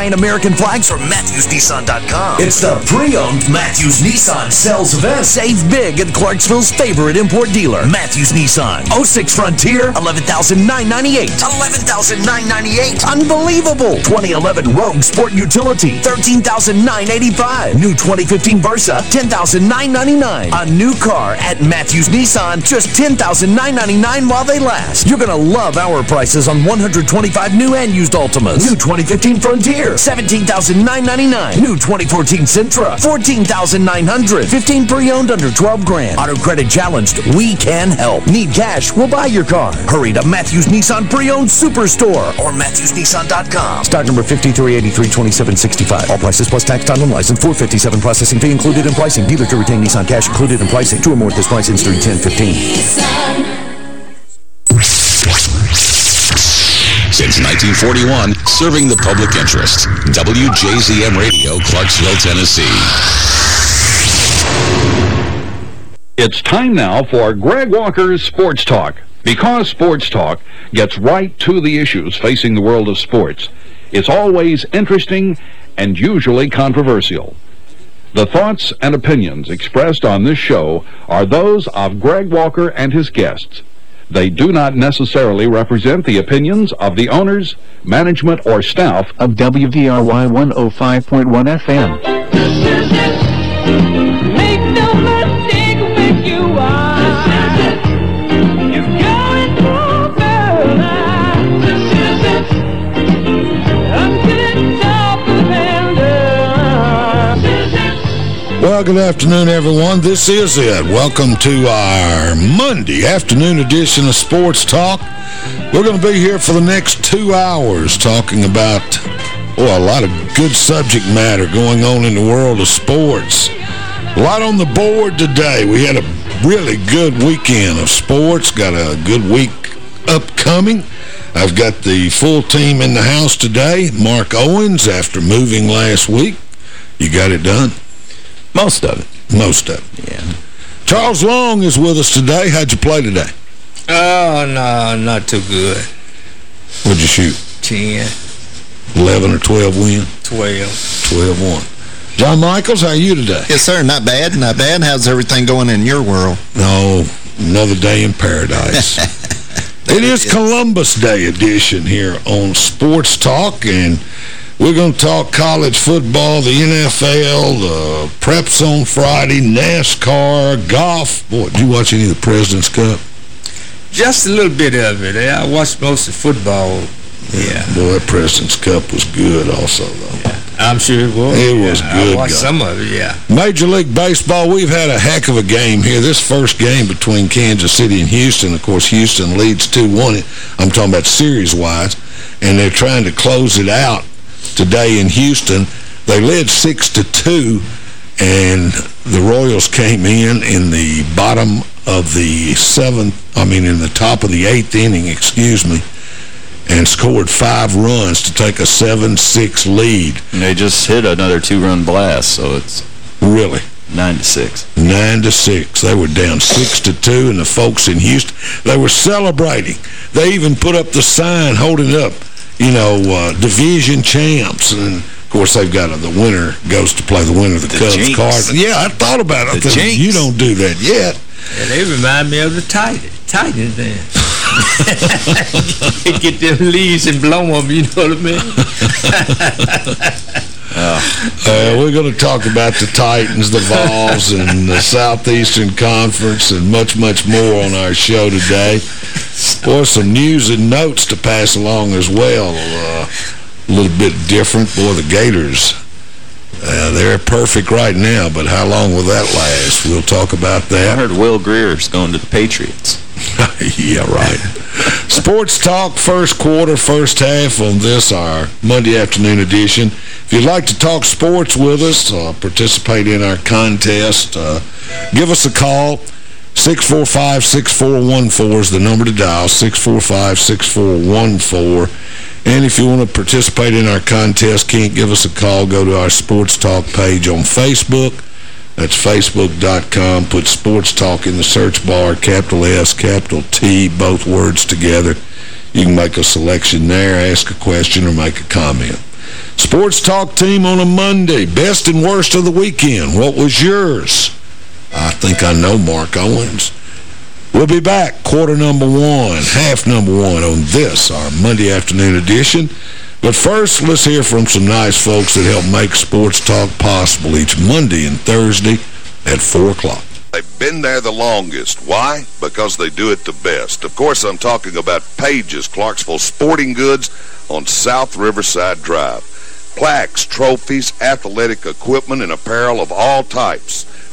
giant American flags from MatthewsNissan.com. It's the pre-owned Matthews Nissan sales event. Save big at Clarksville's favorite import dealer, Matthews Nissan. 06 Frontier, 11998 11998 Unbelievable. 2011 Rogue Sport Utility, 13985 New 2015 Versa, 10999 A new car at Matthews Nissan, just 10999 while they last. You're going to love our prices on 125 new and used Altimas. New 2015 Frontier, 17999 New 2014 Sentra, 14900 15 pre-owned under 12 grand. Auto credit challenged, we can help. Need cash, we'll buy your car. Hurry to Matthews Nissan Pre-Owned Superstore or MatthewsNissan.com. Stock number 53832765. All prices plus tax, time, and license. 457 processing fee included in pricing. Dealer to retain Nissan cash included in pricing. Two or more at this price ends 1015. Since 1941, serving the public interest. WJZM Radio, Clarksville, Tennessee. It's time now for Greg Walker's Sports Talk. Because Sports Talk gets right to the issues facing the world of sports, it's always interesting and usually controversial. The thoughts and opinions expressed on this show are those of Greg Walker and his guests. They do not necessarily represent the opinions of the owners, management, or staff of WVRY 105.1 FM. Good afternoon, everyone. This is it. Welcome to our Monday afternoon edition of Sports Talk. We're going to be here for the next two hours talking about oh, a lot of good subject matter going on in the world of sports. A lot on the board today. We had a really good weekend of sports. Got a good week upcoming. I've got the full team in the house today. Mark Owens, after moving last week, you got it done? Most of it. Most of it. Yeah. Charles Long is with us today. How'd you play today? Oh, no, not too good. What'd you shoot? 10. 11 or 12 win? 12. 12-1. John Michaels, how are you today? Yes, sir. Not bad. Not bad. How's everything going in your world? No, another day in paradise. it is Columbus Day edition here on Sports Talk, and we're going to talk college football, the NFL, the preps on Friday, NASCAR, golf. Boy, did you watch any of the President's Cup? Just a little bit of it. Eh? I watched most of football. Yeah. Boy, that President's Cup was good also, though. Yeah. I'm sure it was. It was yeah, good. I watched God. some of it, yeah. Major League Baseball, we've had a heck of a game here. This first game between Kansas City and Houston, of course, Houston leads 2-1. I'm talking about series-wise, and they're trying to close it out today in Houston. They led 6 to two, and the Royals came in in the bottom of the seventh, I mean in the top of the eighth inning, excuse me, and scored five runs to take a 7-6 lead. And they just hit another two-run blast, so it's Really? 9 to six. Nine to six. They were down six to two, and the folks in Houston, they were celebrating. They even put up the sign holding up, you know, uh, division champs. And, of course, they've got a, the winner goes to play the winner of the, The Cubs Jinx. card. Yeah, I thought about it. I The thought, You don't do that yet. Yeah, they remind me of the Titan. Titans then. Get them leaves and blow them, you know what I mean? Uh, we're going to talk about the Titans, the Vols, and the Southeastern Conference, and much, much more on our show today. Boy, some news and notes to pass along as well. Uh, a little bit different. Boy, the Gators, uh, they're perfect right now, but how long will that last? We'll talk about that. I heard Will Greer's going to the Patriots. yeah, right. Sports Talk, first quarter, first half on this, our Monday afternoon edition. If you'd like to talk sports with us, uh, participate in our contest, uh, give us a call. 645-6414 is the number to dial, 645-6414. And if you want to participate in our contest, can't give us a call, go to our Sports Talk page on Facebook. That's facebook.com. Put Sports Talk in the search bar, capital S, capital T, both words together. You can make a selection there, ask a question, or make a comment. Sports Talk team on a Monday. Best and worst of the weekend. What was yours? I think I know Mark Owens. We'll be back, quarter number one, half number one on this, our Monday afternoon edition. But first, let's hear from some nice folks that help make Sports Talk possible each Monday and Thursday at 4 o'clock. They've been there the longest. Why? Because they do it the best. Of course, I'm talking about Pages, Clarksville Sporting Goods on South Riverside Drive. Plaques, trophies, athletic equipment, and apparel of all types.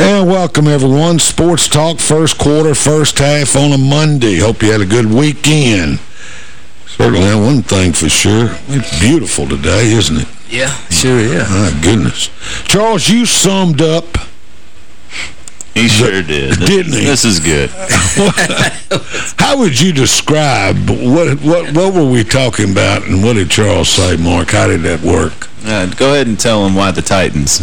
And welcome, everyone. Sports Talk, first quarter, first half on a Monday. Hope you had a good weekend. Certainly, one thing for sure. It's beautiful today, isn't it? Yeah, sure is. My goodness. Charles, you summed up... He sure did. Didn't he? This is good. How would you describe, what, what, what were we talking about, and what did Charles say, Mark? How did that work? Uh, go ahead and tell him why the Titans...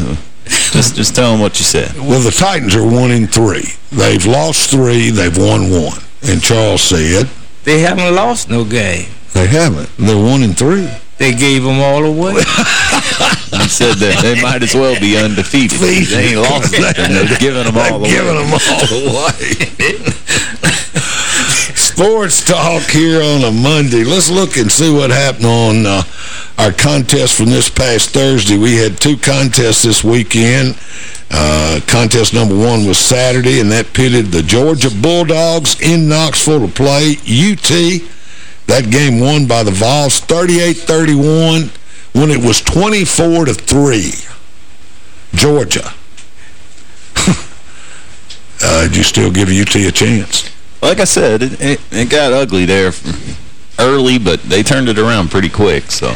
Just just tell them what you said. Well, the Titans are one in three. They've lost three. They've won one. And Charles said... They haven't lost no game. They haven't. They're one in three. They gave them all away. he said that they might as well be undefeated. They ain't lost it, and they're giving them all away. giving them all away. Sports talk here on a Monday. Let's look and see what happened on uh, our contest from this past Thursday. We had two contests this weekend. Uh, contest number one was Saturday, and that pitted the Georgia Bulldogs in Knoxville to play UT. That game won by the Vols 38-31 when it was 24 to 3. Georgia. uh, do you still give UT a chance? Like I said, it, it, it got ugly there early, but they turned it around pretty quick, so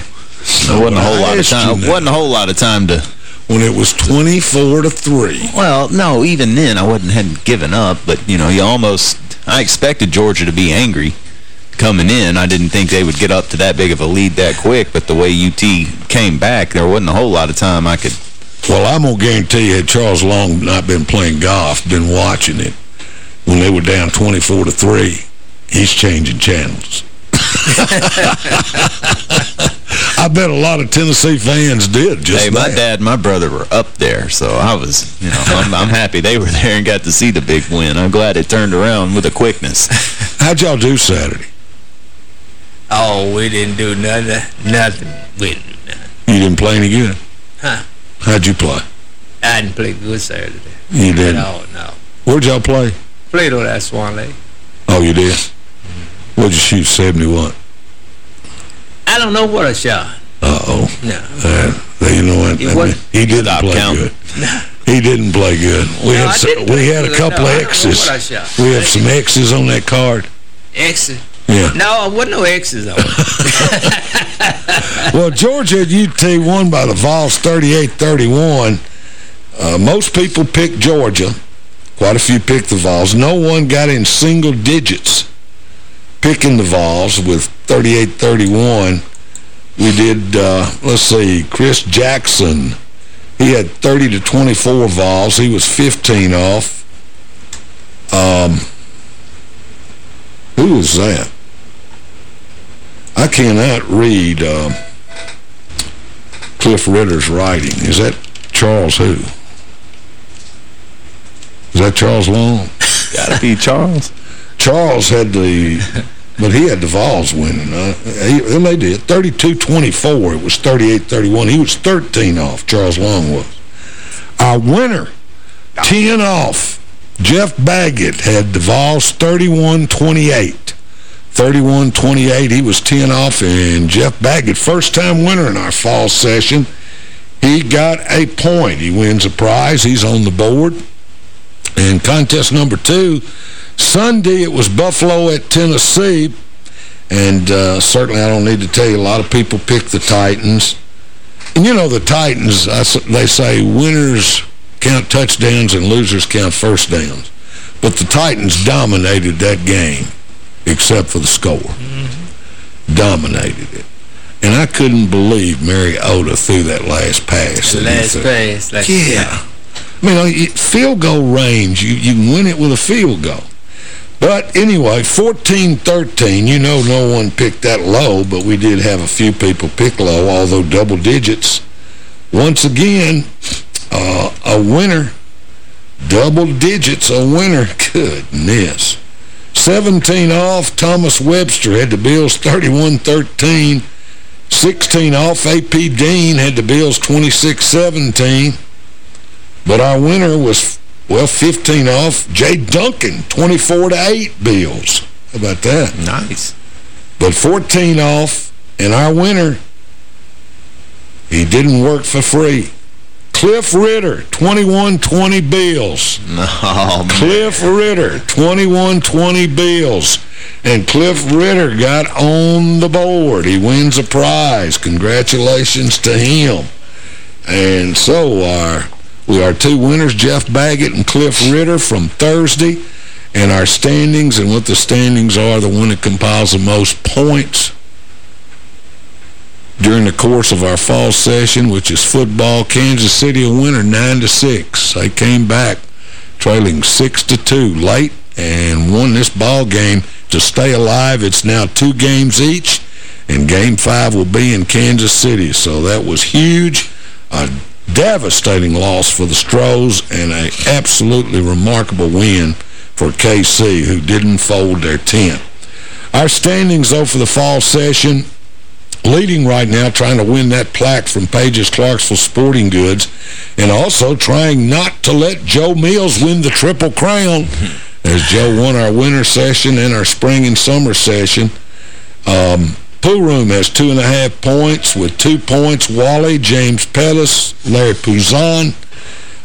there wasn't a whole lot of time. wasn't a whole lot of time to when it was 24 to 3. Well, no, even then I wasn't hadn't given up, but you know, you almost I expected Georgia to be angry coming in. I didn't think they would get up to that big of a lead that quick, but the way UT came back, there wasn't a whole lot of time I could Well, I'm going to guarantee you had Charles Long not been playing golf, been watching it when they were down 24 to 3, he's changing channels. I bet a lot of Tennessee fans did just Hey, that. my dad and my brother were up there, so I was, you know, I'm, I'm happy they were there and got to see the big win. I'm glad it turned around with a quickness. How'd y'all do Saturday? Oh, we didn't do nothing. Nothing. We didn't do nothing. You didn't play any good? Huh. How'd you play? I didn't play good Saturday. You didn't? No, no. Where'd y'all play? Played on that Swan Lake. Oh, you did? What'd you shoot, 71? I don't know what I shot. Uh-oh. No. Uh, you know what? It I mean, he didn't Stop play counting. good. He didn't play good. We No, had I we had a couple No, I of don't know X's. what I shot. We have some X's on that card. X's. Yeah. No, there wasn't no X's on. Well, Georgia at UT won by the Vols 38-31. Uh, most people picked Georgia. Quite a few picked the Vols. No one got in single digits picking the Vols with 38-31. We did, uh, let's see, Chris Jackson. He had 30 to 24 Vols. He was 15 off. Um, who was that? I cannot read um, Cliff Ritter's writing. Is that Charles who? Is that Charles Long? Gotta be Charles. Charles had the, but he had the Vols winning. Uh, he, and they did. 32-24. It was 38-31. He was 13 off, Charles Long was. Our winner, 10 off, Jeff Baggett had the Vols 31-28. 31-28. He was 10 off, and Jeff Baggett, first-time winner in our fall session, he got a point. He wins a prize. He's on the board. And contest number two, Sunday it was Buffalo at Tennessee. And uh, certainly I don't need to tell you, a lot of people picked the Titans. And you know the Titans, I they say winners count touchdowns and losers count first downs. But the Titans dominated that game, except for the score. Dominated it. And I couldn't believe Mariota threw that last pass. The that last pass. Like, Yeah. I mean, field goal range, you, you can win it with a field goal. But anyway, 14-13, you know no one picked that low, but we did have a few people pick low, although double digits. Once again, uh, a winner, double digits, a winner. Goodness. 17 off, Thomas Webster had the Bills 31-13. 16 off, A.P. Dean had the Bills 26-17. But our winner was, well, 15 off. Jay Duncan, 24 to 8 Bills. How about that? Nice. But 14 off, and our winner, he didn't work for free. Cliff Ritter, 21-20 Bills. Oh, man. Cliff Ritter, 21-20 Bills. And Cliff Ritter got on the board. He wins a prize. Congratulations to him. And so our we are two winners, Jeff Baggett and Cliff Ritter from Thursday. And our standings and what the standings are, the one that compiles the most points during the course of our fall session, which is football. Kansas City a winner 9 to six. They came back trailing 6 to two late and won this ball game to stay alive. It's now two games each, and game five will be in Kansas City. So that was huge. Devastating loss for the Stros and a absolutely remarkable win for KC, who didn't fold their tent. Our standings, though, for the fall session, leading right now, trying to win that plaque from Page's Clarksville Sporting Goods, and also trying not to let Joe Mills win the Triple Crown, as Joe won our winter session and our spring and summer session. Um, Pool Room has two and a half points. With two points, Wally, James Pettis, Larry Puzon.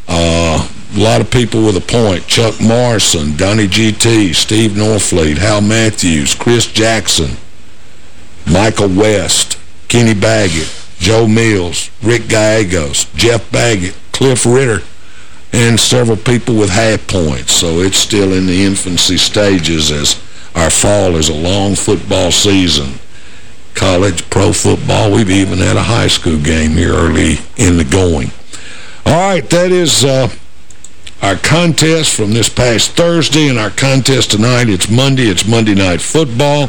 Uh, a lot of people with a point. Chuck Morrison, Donnie GT, Steve Norfleet, Hal Matthews, Chris Jackson, Michael West, Kenny Baggett, Joe Mills, Rick Gallegos, Jeff Baggett, Cliff Ritter, and several people with half points. So it's still in the infancy stages as our fall is a long football season. College, pro football, we've even had a high school game here early in the going. All right, that is uh, our contest from this past Thursday, and our contest tonight, it's Monday, it's Monday Night Football.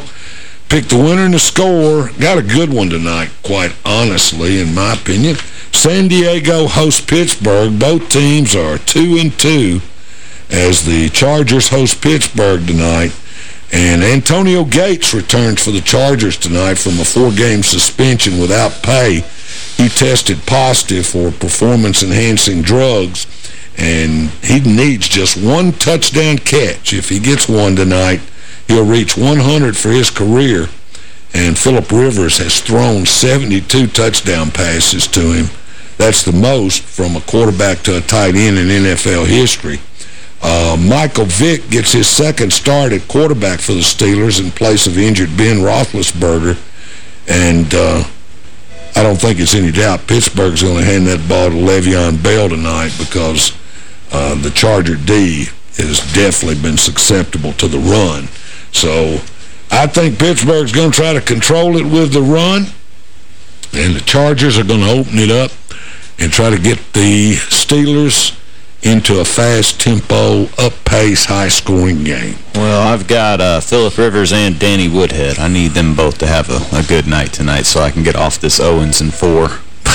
Pick the winner and the score. Got a good one tonight, quite honestly, in my opinion. San Diego hosts Pittsburgh. Both teams are 2 and two as the Chargers host Pittsburgh tonight. And Antonio Gates returns for the Chargers tonight from a four-game suspension without pay. He tested positive for performance-enhancing drugs, and he needs just one touchdown catch. If he gets one tonight, He'll reach 100 for his career, and Philip Rivers has thrown 72 touchdown passes to him. That's the most from a quarterback to a tight end in NFL history. Uh, Michael Vick gets his second start at quarterback for the Steelers in place of injured Ben Roethlisberger. And uh, I don't think it's any doubt Pittsburgh's going to hand that ball to Le'Veon Bell tonight because uh, the Charger D has definitely been susceptible to the run. So I think Pittsburgh's going to try to control it with the run, and the Chargers are going to open it up and try to get the Steelers into a fast-tempo, up-pace, high-scoring game. Well, I've got uh, Philip Rivers and Danny Woodhead. I need them both to have a, a good night tonight so I can get off this Owens and 4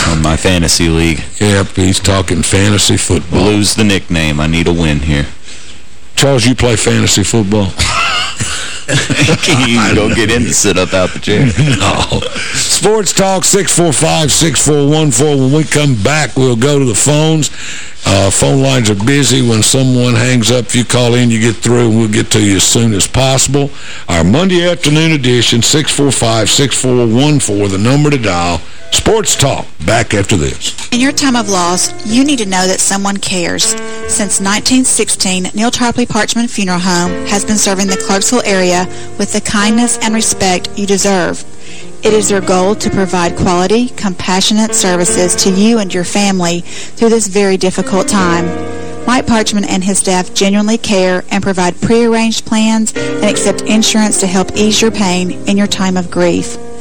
on my fantasy league. Yep, he's talking fantasy football. Lose the nickname. I need a win here. Charles, you play fantasy football? you don't get in to sit up out the chair. no. Sports Talk 645-6414. When we come back, we'll go to the phones. Uh, phone lines are busy. When someone hangs up, if you call in, you get through, and we'll get to you as soon as possible. Our Monday afternoon edition, 645-6414, the number to dial. Sports Talk, back after this. In your time of loss, you need to know that someone cares. Since 1916, Neal Tarpley Parchman Funeral Home has been serving the Clarksville area with the kindness and respect you deserve. It is their goal to provide quality, compassionate services to you and your family through this very difficult time. Mike Parchman and his staff genuinely care and provide prearranged plans and accept insurance to help ease your pain in your time of grief.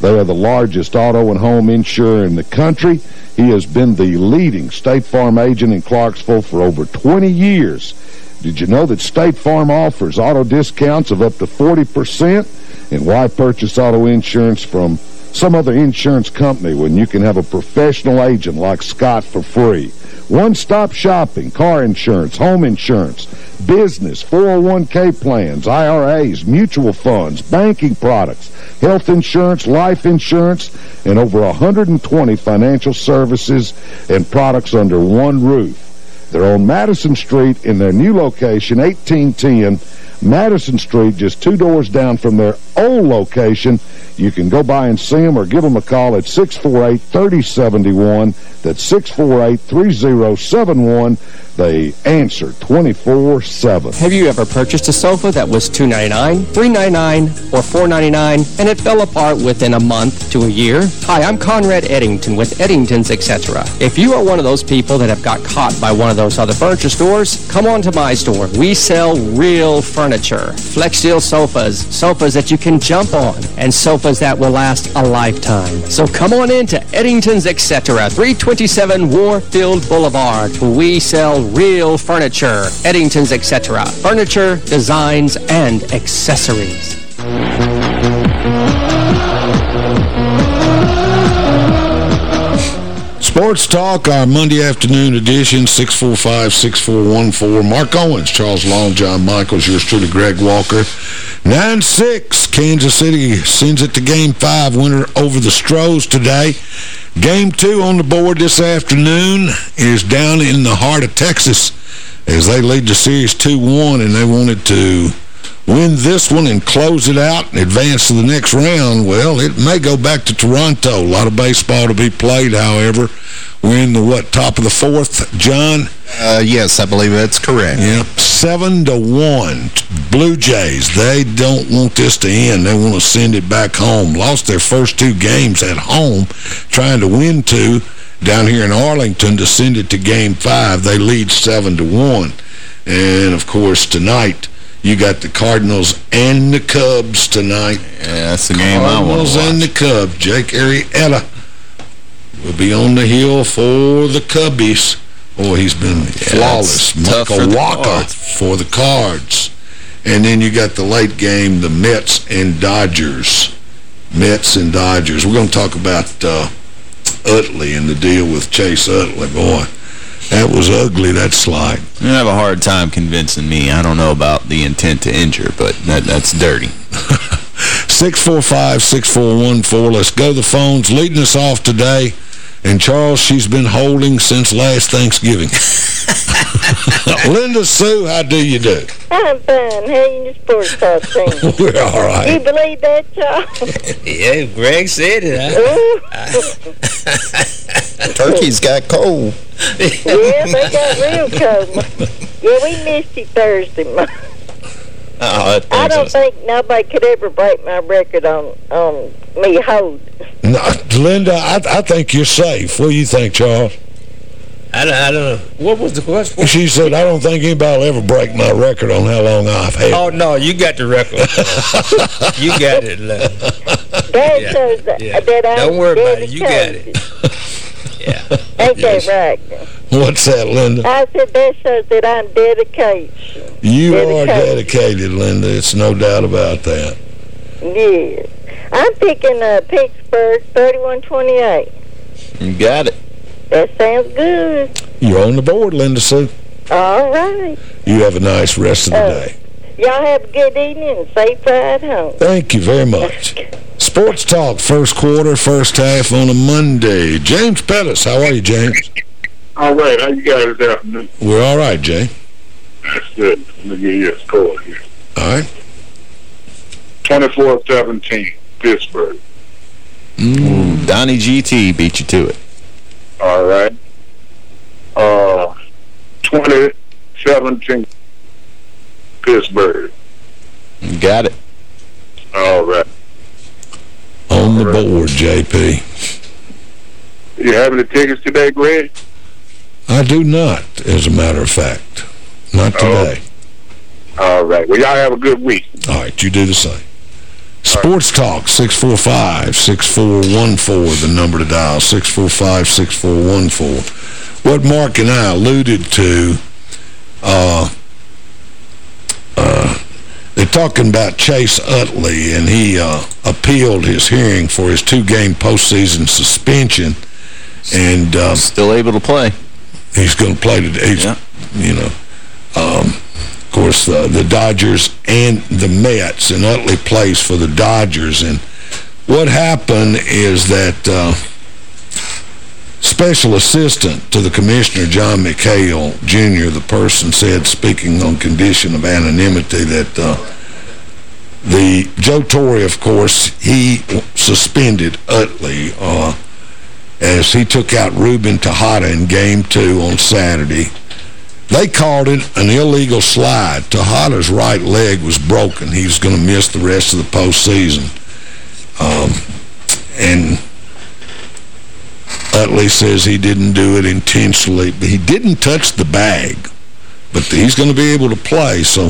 They are the largest auto and home insurer in the country. He has been the leading State Farm agent in Clarksville for over 20 years. Did you know that State Farm offers auto discounts of up to 40%? And why purchase auto insurance from some other insurance company when you can have a professional agent like Scott for free? One-stop shopping, car insurance, home insurance, business, 401k plans, IRAs, mutual funds, banking products, health insurance, life insurance, and over 120 financial services and products under one roof. They're on Madison Street in their new location, 1810 Madison Street, just two doors down from their old location. You can go by and see them or give them a call at 648-3071. That's 648-3071. They answer 24-7. Have you ever purchased a sofa that was 299, 399, or 499 and it fell apart within a month to a year? Hi, I'm Conrad Eddington with Eddington's Etc. If you are one of those people that have got caught by one of those other furniture stores, come on to my store. We sell real furniture. Flexsteel sofas, sofas that you can jump on, and sofas that will last a lifetime. So come on in to Eddington's Etc., 327 Warfield Boulevard, where we sell real furniture. Eddington's Etc., furniture, designs, and accessories. Sports Talk, our Monday afternoon edition, 645-6414. Mark Owens, Charles Long, John Michaels, yours truly, Greg Walker. 9-6, Kansas City sends it to Game 5, winner over the Stros today. Game 2 on the board this afternoon is down in the heart of Texas as they lead the series 2-1, and they wanted to win this one and close it out and advance to the next round, well, it may go back to Toronto. A lot of baseball to be played, however. We're in the, what, top of the fourth, John? Uh, yes, I believe that's correct. Yep, seven to one. Blue Jays, they don't want this to end. They want to send it back home. Lost their first two games at home, trying to win two down here in Arlington to send it to game five. They lead seven to one. And, of course, tonight you got the Cardinals and the Cubs tonight. Yeah, that's the game I want Cardinals to watch. and the Cubs. Jake Arrieta will be on the hill for the Cubbies. Boy, he's been flawless. it's tough for Michael the Cards. for the Cards. And then you got the late game, the Mets and Dodgers. Mets and Dodgers. We're going to talk about uh, Utley and the deal with Chase Utley. Boy, that was ugly, that slide. You have a hard time convincing me. I don't know about the intent to injure, but that, that's dirty. 645-6414. Let's go the phones. Leading us off today. And Charles, she's been holding since last Thanksgiving. Linda Sue, how do you do? I'm fine. How you in the sports talk team? We're all You believe that, Charles? Yeah, Greg said it. Turkey's got cold. yeah, they got real cold. Yeah, we missed you Thursday. Ma. Oh, I don't think nobody could ever break my record on on me hold. No, Linda, I, I think you're safe. What do you think, Charles? I don't, I don't know. What was the question? She said, I don't think anybody will ever break my record on how long I've had. Oh, no, you got the record. you got it, Lynn. That Yeah, shows that, yeah. that I'm Don't worry about it. You got it. yeah. Ain't that right? What's that, Linda? I said that shows that I'm dedicated. You are Dedicated. dedicated, Linda. It's no doubt about that. Yeah. I'm picking uh, Pittsburgh 3128. You got it. That sounds good. You're on the board, Linda Sue. All right. You have a nice rest of the Uh, day. Y'all have a good evening and safe ride home. Thank you very much. Sports Talk, first quarter, first half on a Monday. James Pettis, how are you, James? All right, how you guys this afternoon? We're all right, Jay. That's good. Let me give you a score here. All right. 24-17, Pittsburgh. Mm, Donnie GT beat you to it. All right. Uh, 2017, Pittsburgh. Got it. All right. On the board, JP. You have any tickets today, Greg? I do not, as a matter of fact. Not today. All right. Well, y'all have a good week. All right, you do the same. Sports Talk, 645-6414, the number to dial, 645-6414. What Mark and I alluded to, uh, uh, they're talking about Chase Utley, and he uh, appealed his hearing for his two-game postseason suspension. And uh, Still able to play. He's going to play today. He's, You know, um, course, the, the Dodgers and the Mets, and Utley plays for the Dodgers. And what happened is that uh, special assistant to the commissioner, John McHale Jr., the person said, speaking on condition of anonymity, that uh, the Joe Torre, of course, he suspended Utley uh, as he took out Ruben Tejada in Game 2 on Saturday. They called it an illegal slide. Tejada's right leg was broken. He was going to miss the rest of the postseason. Um, and Utley says he didn't do it intentionally, but he didn't touch the bag. But he's going to be able to play. So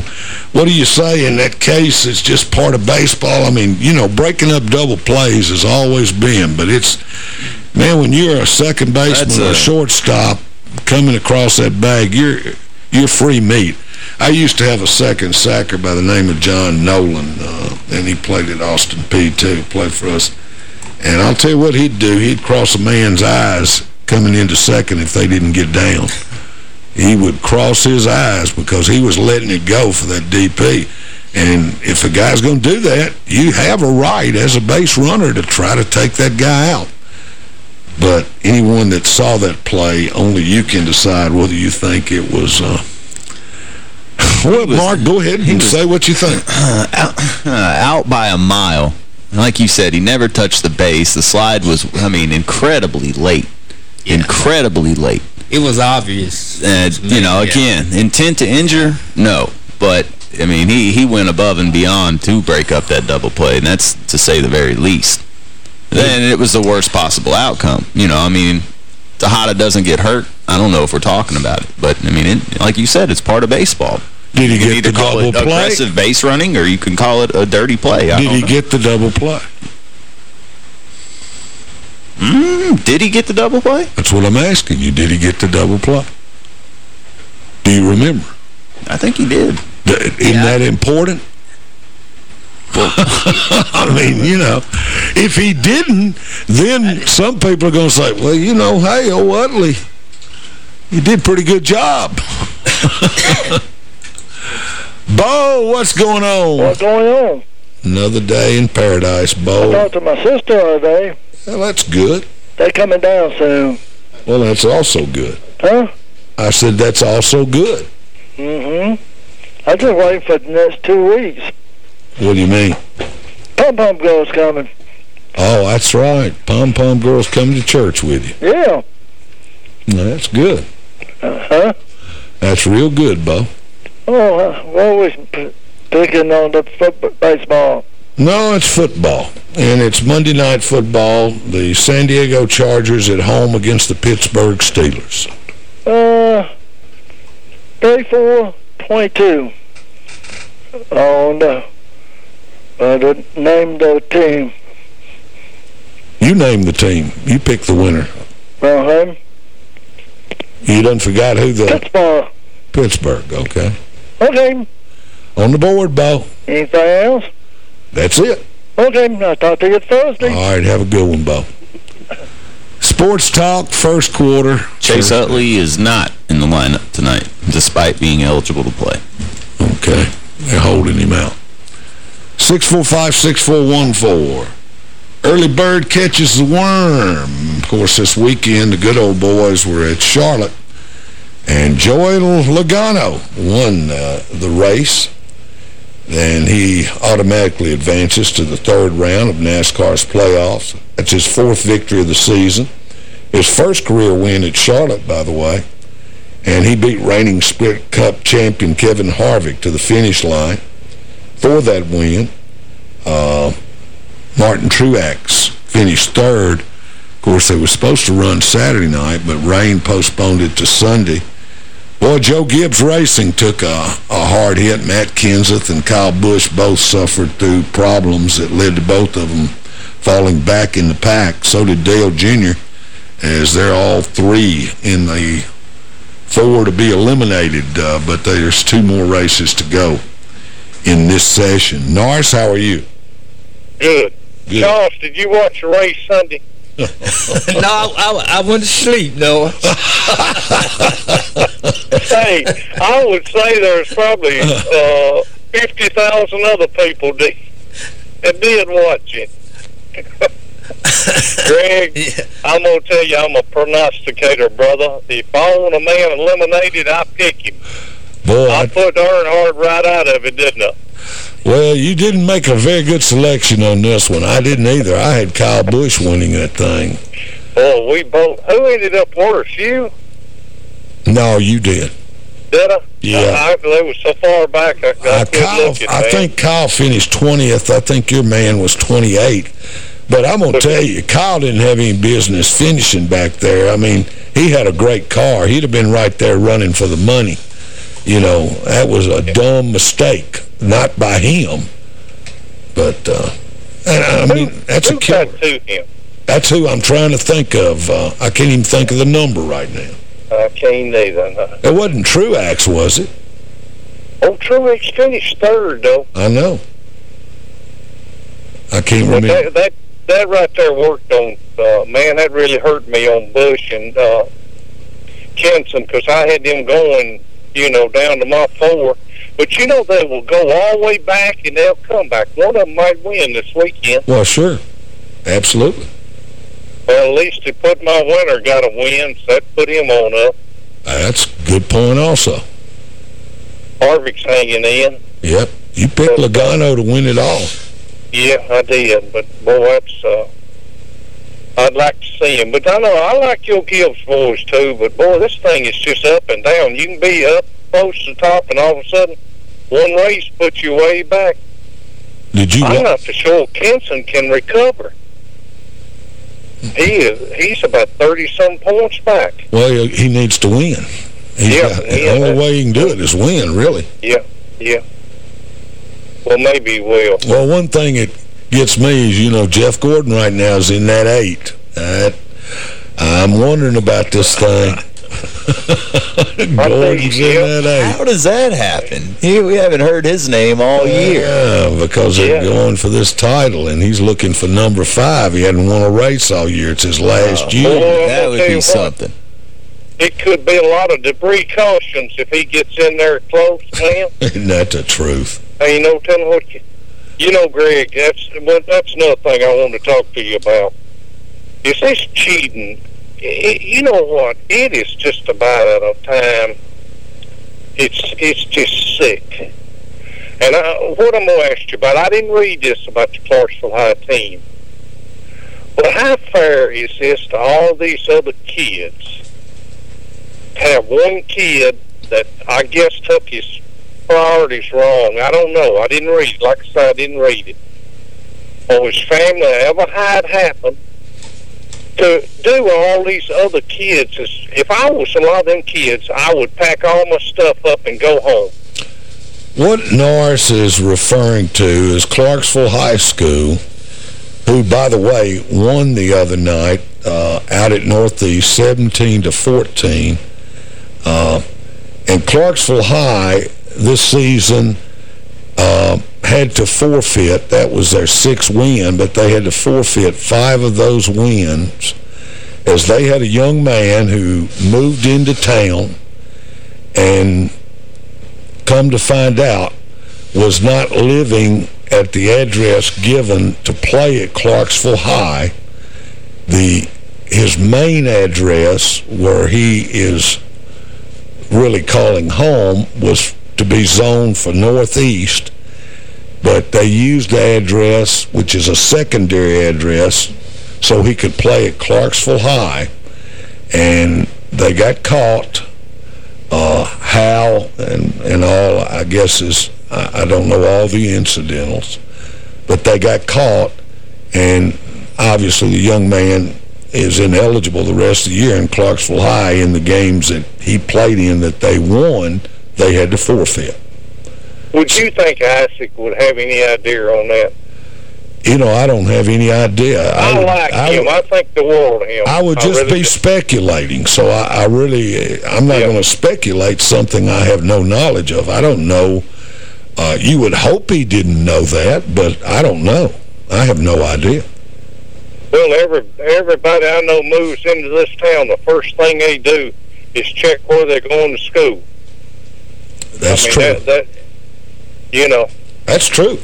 what do you say in that case? It's just part of baseball. I mean, you know, breaking up double plays has always been, but it's, man, when you're a second baseman or a shortstop coming across that bag, you're you're free meat. I used to have a second sacker by the name of John Nolan, uh, and he played at Austin Peay, too, played for us. And I'll tell you what he'd do. He'd cross a man's eyes coming into second if they didn't get down. He would cross his eyes because he was letting it go for that DP. And if a guy's going to do that, you have a right as a base runner to try to take that guy out. But anyone that saw that play, only you can decide whether you think it was... Uh, well, Mark, go ahead and was, say what you think. Uh, out, uh, out by a mile. Like you said, he never touched the base. The slide was, I mean, incredibly late. Yeah. Incredibly late. It was obvious. And, you know, yeah. again, intent to injure? No. But, I mean, he, he went above and beyond to break up that double play, and that's to say the very least. Then it was the worst possible outcome. You know, I mean, Tejada doesn't get hurt. I don't know if we're talking about it. But, I mean, it, like you said, it's part of baseball. Did he you get the double play? aggressive base running, or you can call it a dirty play. I did he know. get the double play? Mm, did he get the double play? That's what I'm asking you. Did he get the double play? Do you remember? I think he did. Isn't yeah. that important? I mean, you know, if he didn't, then some people are going to say, well, you know, hey, oh, Utley, you did pretty good job. Bo, what's going on? What's going on? Another day in paradise, Bo. I talked to my sister the other day. Well, that's good. They're coming down soon. Well, that's also good. Huh? I said that's also good. Mm-hmm. I'm just waiting for the next two weeks. What do you mean? Pom Pom Girl's coming. Oh, that's right. Pom Pom Girl's coming to church with you. Yeah. that's good. Uh-huh. That's real good, Bo. Oh, we're always picking on the football, baseball. No, it's football. And it's Monday Night Football. The San Diego Chargers at home against the Pittsburgh Steelers. Uh, 34-22 on the, uh, the name the team. You name the team. You pick the winner. Uh-huh. You done forgot who the... Pittsburgh. Pittsburgh, okay. Okay. On the board, Bo. Anything else? That's it. Okay, I'll talk to you Thursday. All right, have a good one, Bo. Sports Talk, first quarter. Chase Utley is not in the lineup tonight, despite being eligible to play. Okay, they're holding him out. 645-6414. Early bird catches the worm. Of course, this weekend, the good old boys were at Charlotte. And Joey Logano won uh, the race. And he automatically advances to the third round of NASCAR's playoffs. That's his fourth victory of the season. His first career win at Charlotte, by the way. And he beat reigning Sprint Cup champion Kevin Harvick to the finish line for that win. Uh, Martin Truex finished third. Of course, they were supposed to run Saturday night, but rain postponed it to Sunday. Boy, Joe Gibbs Racing took a, a hard hit. Matt Kenseth and Kyle Busch both suffered through problems that led to both of them falling back in the pack. So did Dale Jr., as they're all three in the four to be eliminated. Uh, but there's two more races to go in this session. Norris, how are you? Good. Good. Charles, did you watch the race Sunday? no, I, I, I, went to sleep, Noah. hey, I would say there's probably uh, 50,000 other people that, that did watch it. Greg, yeah. I'm going to tell you, I'm a prognosticator, brother. If I want a man eliminated, I pick him. Boy, I, I put Earnhardt right out of it, didn't I? Well, you didn't make a very good selection on this one. I didn't either. I had Kyle Busch winning that thing. Well, we both... Who ended up worse, you? No, you did. Did I? Yeah. I, I, was so far back, I, I, uh, Kyle, looking, I think Kyle finished 20th. I think your man was 28. But I'm going to tell you, Kyle didn't have any business finishing back there. I mean, he had a great car. He'd have been right there running for the money. You know, that was a dumb mistake, not by him. But, uh, and, I mean, that's a killer. to him? That's who I'm trying to think of. Uh, I can't even think of the number right now. I can't either. No. It wasn't Truex, was it? Oh, Truex finished third, though. I know. I can't remember. that, that, that right there worked on, uh, man, that really hurt me on Busch and uh, Kenseth because I had them going, you know, down to my four. But, you know, they will go all the way back and they'll come back. One of them might win this weekend. Well, sure. Absolutely. Well, at least he put my winner got a win, so that put him on up. That's a good point also. Harvick's hanging in. Yep. You picked Logano to win it all. Yeah, I did, but boy, that's uh, I'd like to see him. But I know I like Joe Gibbs boys too. But boy, this thing is just up and down. You can be up close to the top, and all of a sudden, one race puts you way back. Did you? I'm not for sure Kenseth can recover. He is. He's about thirty some points back. Well, he needs to win. He's Yeah, got- yeah, the only way he can do it is win, really. Yeah, yeah. Well, maybe he will. Well, one thing that gets me is, you know, Jeff Gordon right now is in that eight. Uh, I'm wondering about this thing. Gordon's in that eight. How does that happen? He, we haven't heard his name all year. Yeah, because they're going for this title, and he's looking for number five. He hadn't won a race all year. It's his last year. Boy, that would be you what, something. It could be a lot of debris cautions if he gets in there close, man. Isn't that the truth? Ain't no telling what you... You know, Greg, that's well, that's another thing I wanted to talk to you about. Is this cheating? I you know what? It is just about out of time. It's it's just sick. And I, what I'm going to ask you about, I didn't read this about the Clarksville High team. But how fair is this to all these other kids to have one kid that I guess took his priorities wrong. I don't know. I didn't read. Like I said, I didn't read it. Or his family ever had happened to do all these other kids. If I was a lot of them kids, I would pack all my stuff up and go home. What Norris is referring to is Clarksville High School, who, by the way, won the other night uh, out at Northeast, 17 to 14. Uh, and Clarksville High this season uh, had to forfeit. That was their sixth win, but they had to forfeit five of those wins as they had a young man who moved into town and come to find out was not living at the address given to play at Clarksville High. The his main address where he is really calling home was to be zoned for Northeast, but they used the address, which is a secondary address, so he could play at Clarksville High, and they got caught. Uh, how and, and all, I guess, is, I, I don't know all the incidentals, but they got caught, and obviously the young man is ineligible the rest of the year in Clarksville High in the games that he played in that they won, they had to forfeit. Would you think Isaac would have any idea on that? You know, I don't have any idea. I, would- like I him. I think the world of him. I would just really be do. speculating, so I, I really, I'm not going to speculate something I have no knowledge of. I don't know. Uh, you would hope he didn't know that, but I don't know. I have no idea. Well, every everybody I know moves into this town. The first thing they do is check where they're going to school. That's I mean, true. That, that, you know, That's true.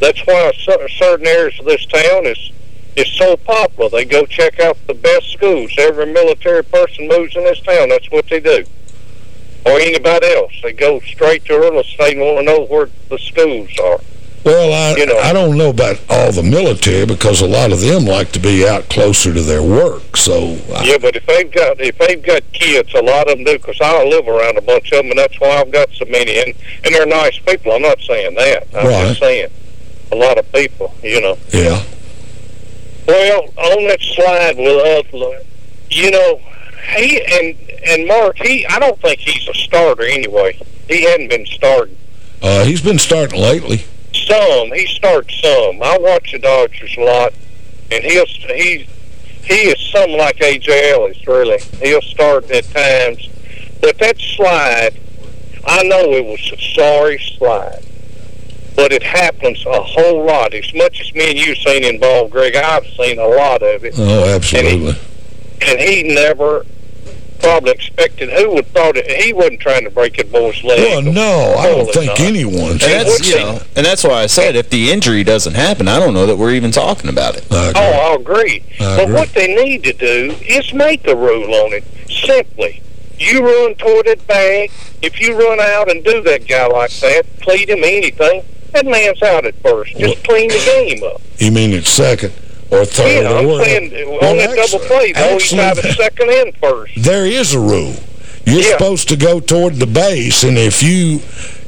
that's why cer- certain areas of this town is is so popular. They go check out the best schools. Every military person moves in this town. That's what they do. Or anybody else. They go straight to real estate and want to know where the schools are. Well, I, I don't know about all the military because a lot of them like to be out closer to their work. So, I, Yeah, but if they've got if they've got kids, a lot of them do. Because I live around a bunch of them, and that's why I've got so many. And and they're nice people. I'm not saying that. I'm Right. just saying a lot of people. You know. yeah. Well, on that slide with Utley, you know, he and and Mark, he I don't think he's a starter anyway. He hadn't been starting. Uh, he's been starting lately. Some he starts some. I watch the Dodgers a lot, and he'll he he is something like AJ Ellis. Really, he'll start at times. But that slide, I know it was a sorry slide, but it happens a whole lot. As much as me and you seen involved, Greg, I've seen a lot of it. Oh, absolutely. And he never probably expected. Who would thought it? He wasn't trying to break his boy's leg. Well, no, I don't think not. anyone. And that's, you know, and that's why I said if the injury doesn't happen, I don't know that we're even talking about it. Oh, I agree. I but agree. what they need to do is make a rule on it. Simply, you run toward that bag. If you run out and do that guy like that, cleat him anything, that man's out at first. Just clean the game up. You mean at second or third yeah, or I'm whatever? saying Well, on that double play, though, he's actually, out second and first. There is a rule. You're supposed to go toward the base, and if you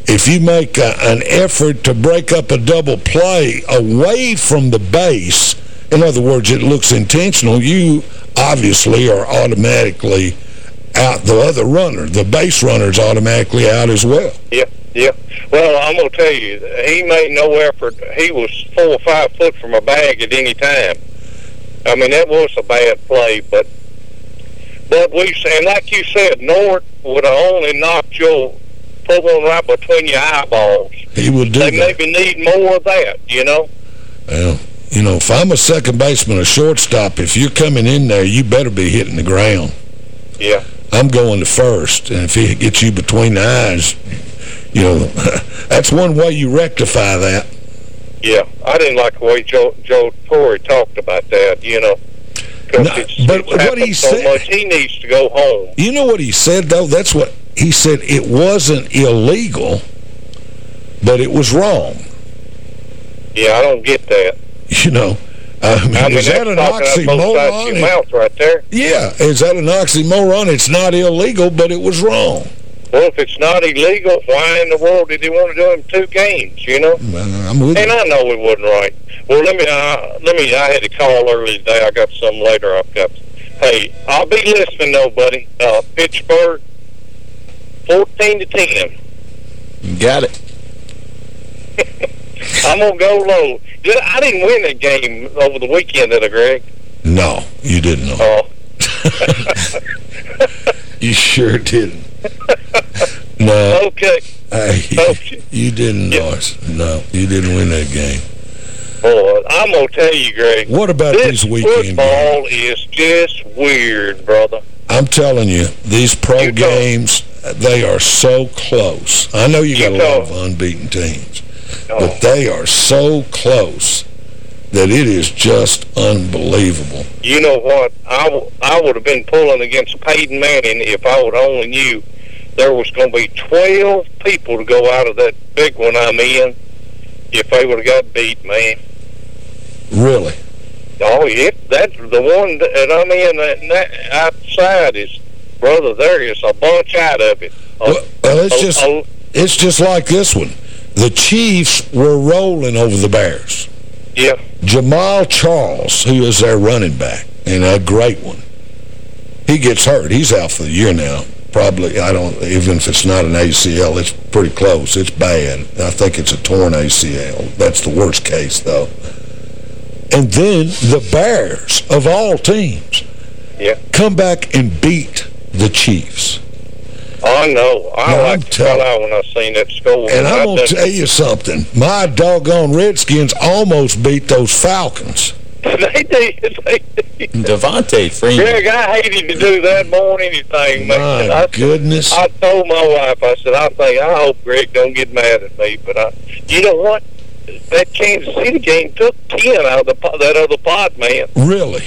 if you make a, an effort to break up a double play away from the base, in other words, it looks intentional, you obviously are automatically out. The other runner, the base runner, is automatically out as well. Yeah, yeah. Well, I'm going to tell you, he made no effort. He was four or five foot from a bag at any time. I mean, that was a bad play, but but we and like you said, North would have only knocked your put one right between your eyeballs. He would do They that. maybe need more of that, you know. Well, you know, if I'm a second baseman or shortstop, if you're coming in there, you better be hitting the ground. Yeah. I'm going to first, and if he gets you between the eyes, you know, that's one way you rectify that. Yeah, I didn't like the way Joe Joe Torre talked about that, you know. No, it's, but it's what he so said- much, he needs to go home. You know what he said, though? That's what he said. It wasn't illegal, but it was wrong. Yeah, I don't get that. You know, I mean, I mean, is that an talking out both sides of oxymoron? your mouth right there. Yeah, is that an oxymoron? It's not illegal, but it was wrong. Well, if it's not illegal, why in the world did he want to do him two games, you know? I'm with And I know it wasn't right. Well, let me, uh, let me, I had a call early today. I got some later. I've got, hey, I'll be listening though, buddy. Uh, Pittsburgh, 14 to 10. You got it. I'm going to go low. I didn't win that game over the weekend, did I, Greg? No, you didn't. Oh. You sure didn't. No. Okay. I, Hey, you didn't us. No, you didn't win that game. Boy, I'm going to tell you, Greg. What about this these weekend football is just weird, brother. I'm telling you, these pro games, they are so close. I know you got a lot of unbeaten teams, but they are so close that it is just unbelievable. You know what? I, w- I would have been pulling against Peyton Manning if I would only knew there was going to be 12 people to go out of that big one I'm in if they would have got beat, man. Really. Oh, yeah, that's the one that I'm in that, that outside is, brother, there is a bunch out of it. Well, well, it's a- just a- it's just like this one. The Chiefs were rolling over the Bears. Yeah. Jamaal Charles, who is their running back, and a great one, he gets hurt. He's out for the year now. Probably, I don't, even if it's not an ACL, it's pretty close. It's bad. I think it's a torn ACL. That's the worst case, though. And then the Bears, of all teams, Yeah. come back and beat the Chiefs. I know. I Now, like I'm to fell out when I seen that score. And I I'm going to tell you something. My doggone Redskins almost beat those Falcons. they did. They did. Devonta Freeman. Greg, I hated to do that more than anything, man. My I, goodness. I told my wife, I said, I think, I hope Greg don't get mad at me, but I, you know what? That Kansas City game took 10 out of the, that other pot, man. Really?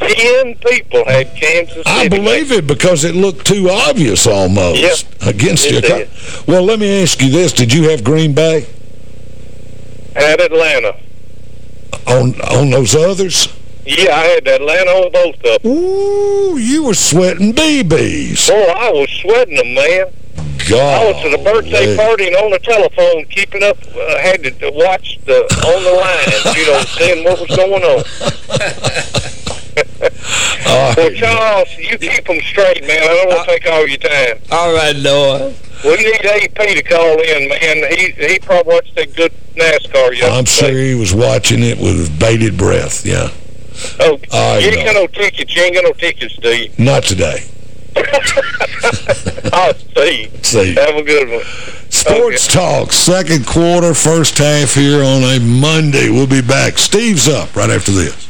10 people had Kansas City. I believe it because it looked too obvious almost against it you. Well, let me ask you this. Did you have Green Bay At Atlanta. on on those others? Yeah, I had Atlanta on both of them. Ooh, you were sweating BBs. Oh, I was sweating them, man. God. I went to a birthday party and on the telephone, keeping up, uh, had to to watch the on the line, you know, seeing what was going on. well, Charles, you keep them straight, man. I don't want to uh, take all your time. All right, Noah. We need AP to call in, man. He he probably watched that good NASCAR yesterday. I'm sure he was watching it with bated breath, yeah. Oh, I you ain't got no tickets. You ain't got no tickets, do you? Not today. I'll see. See. Have a good one. Sports Talk, second quarter, first half here on a Monday. We'll be back. Steve's up right after this.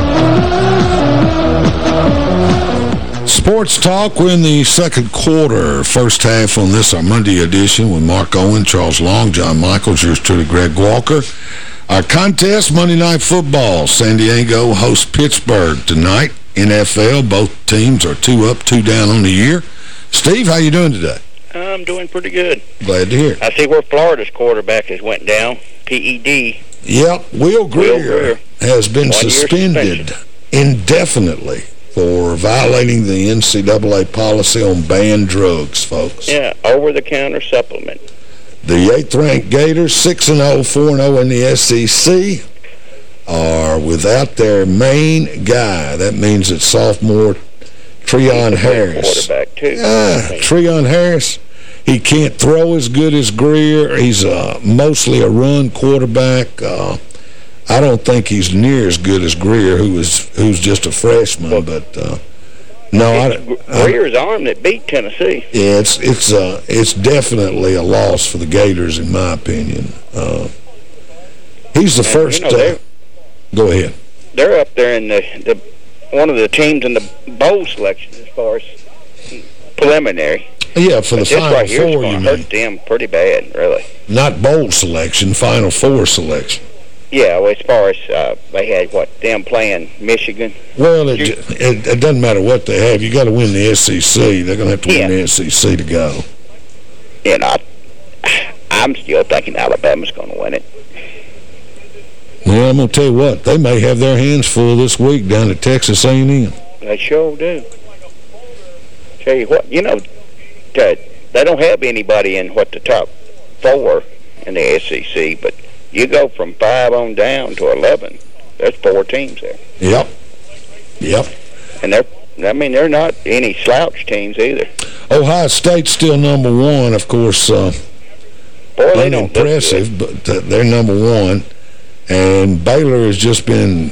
Sports Talk, we're in the second quarter, first half on this, our Monday edition with Mark Owen, Charles Long, John Michaels, yours truly, Greg Walker. Our contest, Monday Night Football. San Diego hosts Pittsburgh tonight. NFL, both teams are two up, two down on the year. Steve, how you doing today? I'm doing pretty good. Glad to hear. I see where Florida's quarterback has went down. PED. Yep, Will Grier, Grier. has been One-year suspended indefinitely for violating the NCAA policy on banned drugs, folks. Yeah, over-the-counter supplement. The eighth-ranked Gators, 6-0, 4-0 in the SEC, are without their main guy. That means it's sophomore Treon Harris. Quarterback, too. Ah, Treon Harris, he can't throw as good as Grier. He's uh, mostly a run quarterback. Uh, I don't think he's near as good as Grier, who is who's just a freshman. But uh, no, I, I, Grier's arm that beat Tennessee. yeah, it's it's uh it's definitely a loss for the Gators in my opinion. Uh, he's the And, first. you know, go ahead. They're up there in the, the one of the teams in the bowl selection as far as preliminary. Yeah, for the But this Final right Four, you mean? hurt them pretty bad, really. Not bowl selection, Final Four selection. Yeah, well, as far as uh, they had, what, them playing Michigan. Well, it, it, it doesn't matter what they have. you got to win the SEC. They're going to have to win the SEC to go. And I, I'm still thinking Alabama's going to win it. Well, I'm going to tell you what, they may have their hands full this week down at Texas A&M. They sure do. Tell you what, you know, that they don't have anybody in what the top four in the SEC, but you go from five on down to 11. There's four teams there. Yep. Yep. And they're, I mean, they're not any slouch teams either. Ohio State's still number one, of course. Uh, Boy, they don't look unimpressive, but they're number one. And Baylor has just been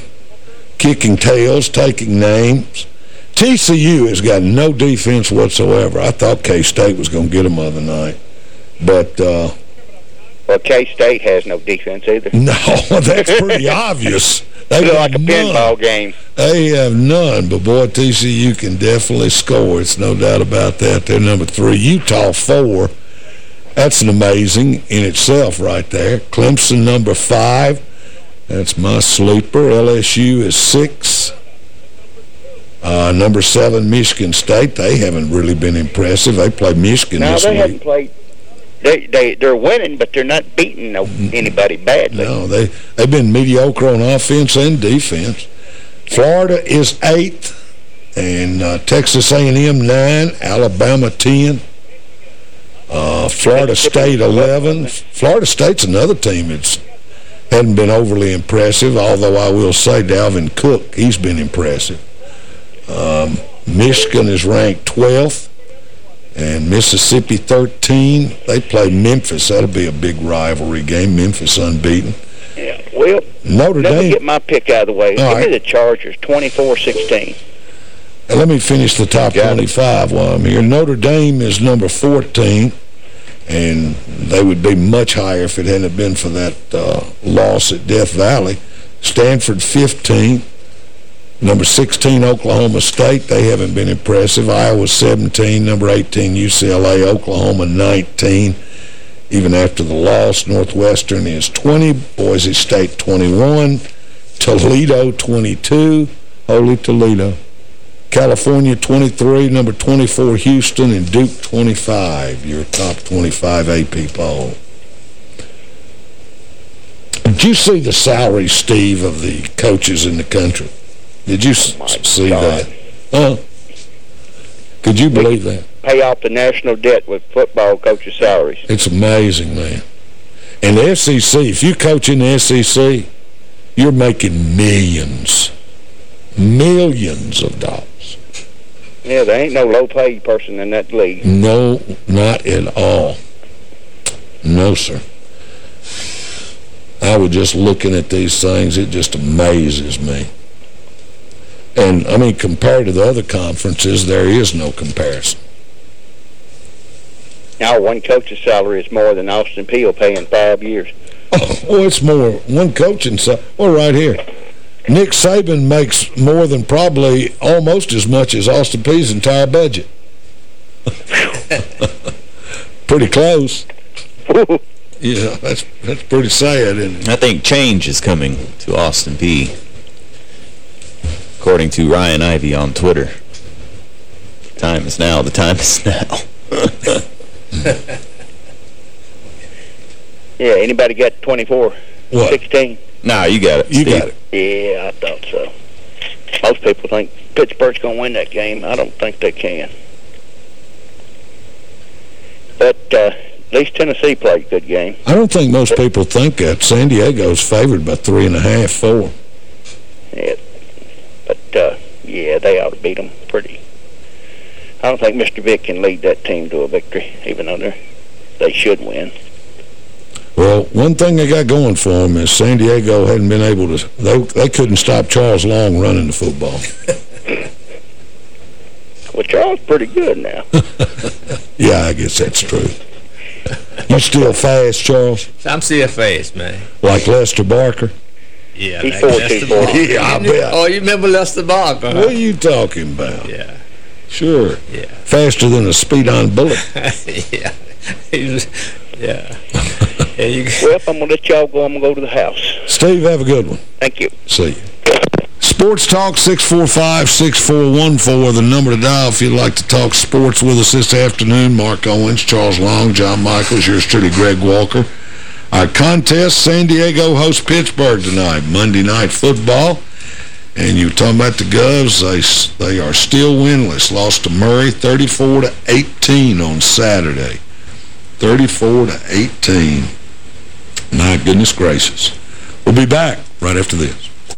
kicking tails, taking names. TCU has got no defense whatsoever. I thought K-State was going to get them the other night. But, uh, Well, K-State has no defense either. no, that's pretty obvious. They It's like a none. pinball game. They have none, but boy, TCU can definitely score. It's no doubt about that. They're number three. Utah, four. That's an amazing in itself right there. Clemson, number five. That's my sleeper. LSU is six. Uh, number seven, Michigan State. They haven't really been impressive. They played Michigan No, this they week. haven't played. They they they're winning, but they're not beating no, anybody badly. No, they, they've been mediocre on offense and defense. Florida is eighth, and uh, Texas A&M nine, Alabama 10, uh, Florida State 11. Florida State's another team that's hadn't been overly impressive, although I will say Dalvin Cook, he's been impressive. Um, Michigan is ranked 12th, and Mississippi 13. They play Memphis. That'll be a big rivalry game. Memphis unbeaten. Yeah. Well, Notre let me Dame. get my pick out of the way. All Give right. me the Chargers, 24-16. Uh, Let me finish the top 25 while I'm here. Notre Dame is number 14, and they would be much higher if it hadn't been for that uh, loss at Death Valley. Stanford 15. Number 16, Oklahoma State. They haven't been impressive. Iowa 17. Number 18, UCLA. Oklahoma 19. Even after the loss, Northwestern is 20. Boise State 21. Toledo 22. Holy Toledo. California 23, number 24 Houston, and Duke 25, your top 25 AP poll. Did you see the salary, Steve, of the coaches in the country? Did you s oh see that? Huh? Could you believe that? Pay off the national debt with football coaches' salaries. It's amazing, man. And the SEC, if you coach in the SEC, you're making millions, millions of dollars. Yeah, there ain't no low-paid person in that league. No, not at all. No, sir. I was just looking at these things. It just amazes me. And, I mean, compared to the other conferences, there is no comparison. Now, one coach's salary is more than Austin Peay pay in five years. Oh, it's more. One coaching side. Well, right here. Nick Saban makes more than probably almost as much as Austin Peay's entire budget. pretty close. yeah, that's that's pretty sad, isn't it? I think change is coming to Austin Peay. According to Ryan Ivy on Twitter. Time is now. The time is now. Yeah, anybody got 24, What? 16? nah, you got it. You Steve. got it. Yeah, I thought so. Most people think Pittsburgh's going to win that game. I don't think they can. But uh, at least Tennessee played a good game. I don't think most people think that. San Diego's favored by three and a half, four. Yeah. But, uh, yeah, they ought to beat them pretty. I don't think Mr. Vick can lead that team to a victory, even though they're, they should win. Well, one thing they got going for them is San Diego hadn't been able to, they, they couldn't stop Charles Long running the football. Well, Charles pretty good now. yeah, I guess that's true. You still fast, Charles? I'm still fast, man. Like Lester Barker? Yeah, He's like 14, Lester 14. Barker. Yeah, I bet. Oh, you remember Lester Barker, huh? What are you talking about? Yeah. Sure. Yeah. Faster than a speed-on bullet. yeah. He was, yeah. yeah you, well, I'm going to let y'all go. I'm going to go to the house. Steve, have a good one. Thank you. See you. Sports Talk 645-6414, the number to dial if you'd like to talk sports with us this afternoon. Mark Owens, Charles Long, John Michaels, yours truly, Greg Walker. Our contest, San Diego hosts Pittsburgh tonight, Monday Night Football. And you're talking about the Govs, they, they are still winless. Lost to Murray 34 to 18 on Saturday. 34 to 18. My goodness gracious. We'll be back right after this.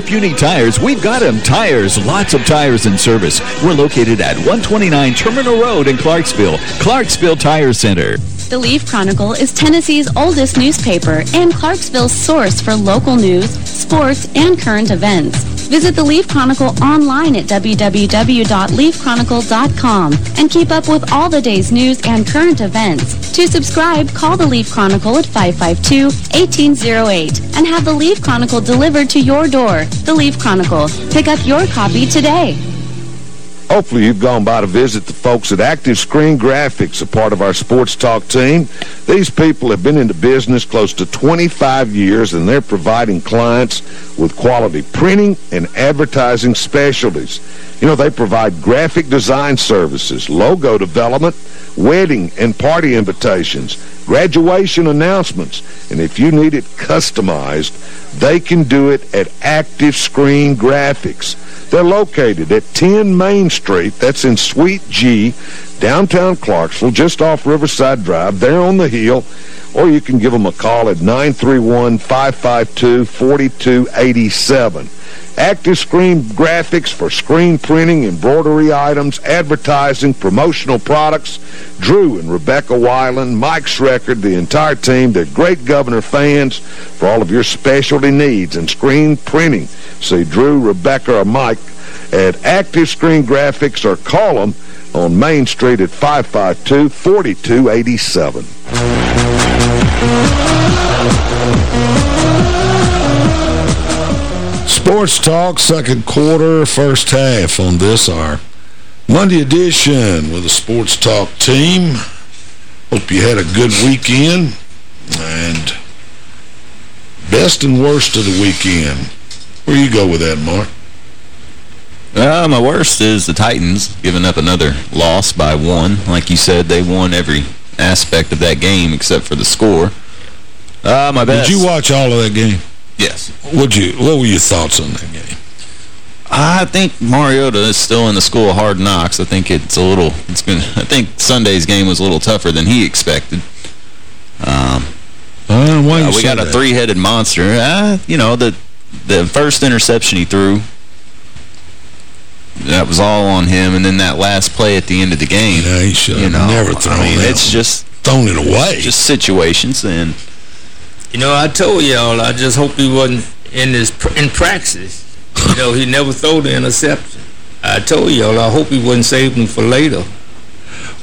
If you need tires, we've got them. Tires, lots of tires in service. We're located at 129 Terminal Road in Clarksville. Clarksville Tire Center. The Leaf Chronicle is Tennessee's oldest newspaper and Clarksville's source for local news, sports, and current events. Visit the Leaf Chronicle online at www.leafchronicle.com and keep up with all the day's news and current events. To subscribe, call the Leaf Chronicle at 552-1808 and have the Leaf Chronicle delivered to your door. The Leaf Chronicle. Pick up your copy today. Hopefully you've gone by to visit the folks at Active Screen Graphics, a part of our Sports Talk team. These people have been in the business close to 25 years, and they're providing clients with quality printing and advertising specialties. You know, they provide graphic design services, logo development, wedding and party invitations, graduation announcements, and if you need it customized, they can do it at Active Screen Graphics. They're located at 10 Main Street, that's in Suite G, downtown Clarksville, just off Riverside Drive. They're on the hill, or you can give them a call at 931-552-4287. Active Screen Graphics for screen printing, embroidery items, advertising, promotional products. Drew and Rebecca Weiland, Mike Schreckard, the entire team, they're great Governor fans for all of your specialty needs and screen printing. See Drew, Rebecca, or Mike at Active Screen Graphics or call them on Main Street at 552-4287. Sports Talk, second quarter, first half on this, our Monday edition with the Sports Talk team. Hope you had a good weekend. And best and worst of the weekend. Where you go with that, Mark? Uh, my worst is the Titans giving up another loss by one. Like you said, they won every aspect of that game except for the score. Uh, my best. Did you watch all of that game? Yes. What'd you, what were your thoughts on that game? I think Mariota is still in the school of hard knocks. I think it's a little, it's been, I think Sunday's game was a little tougher than he expected. Um, uh, why uh, we got a three-headed monster. Uh, you know, the the first interception he threw, that was all on him. And then that last play at the end of the game. Yeah, he should you know, never thrown I mean, that it's just... Thrown it away. Just situations. And You know, I told y'all, I just hope he wasn't in his in praxis. You know, he never throw the interception. I told y'all, I hope he wasn't saving for later.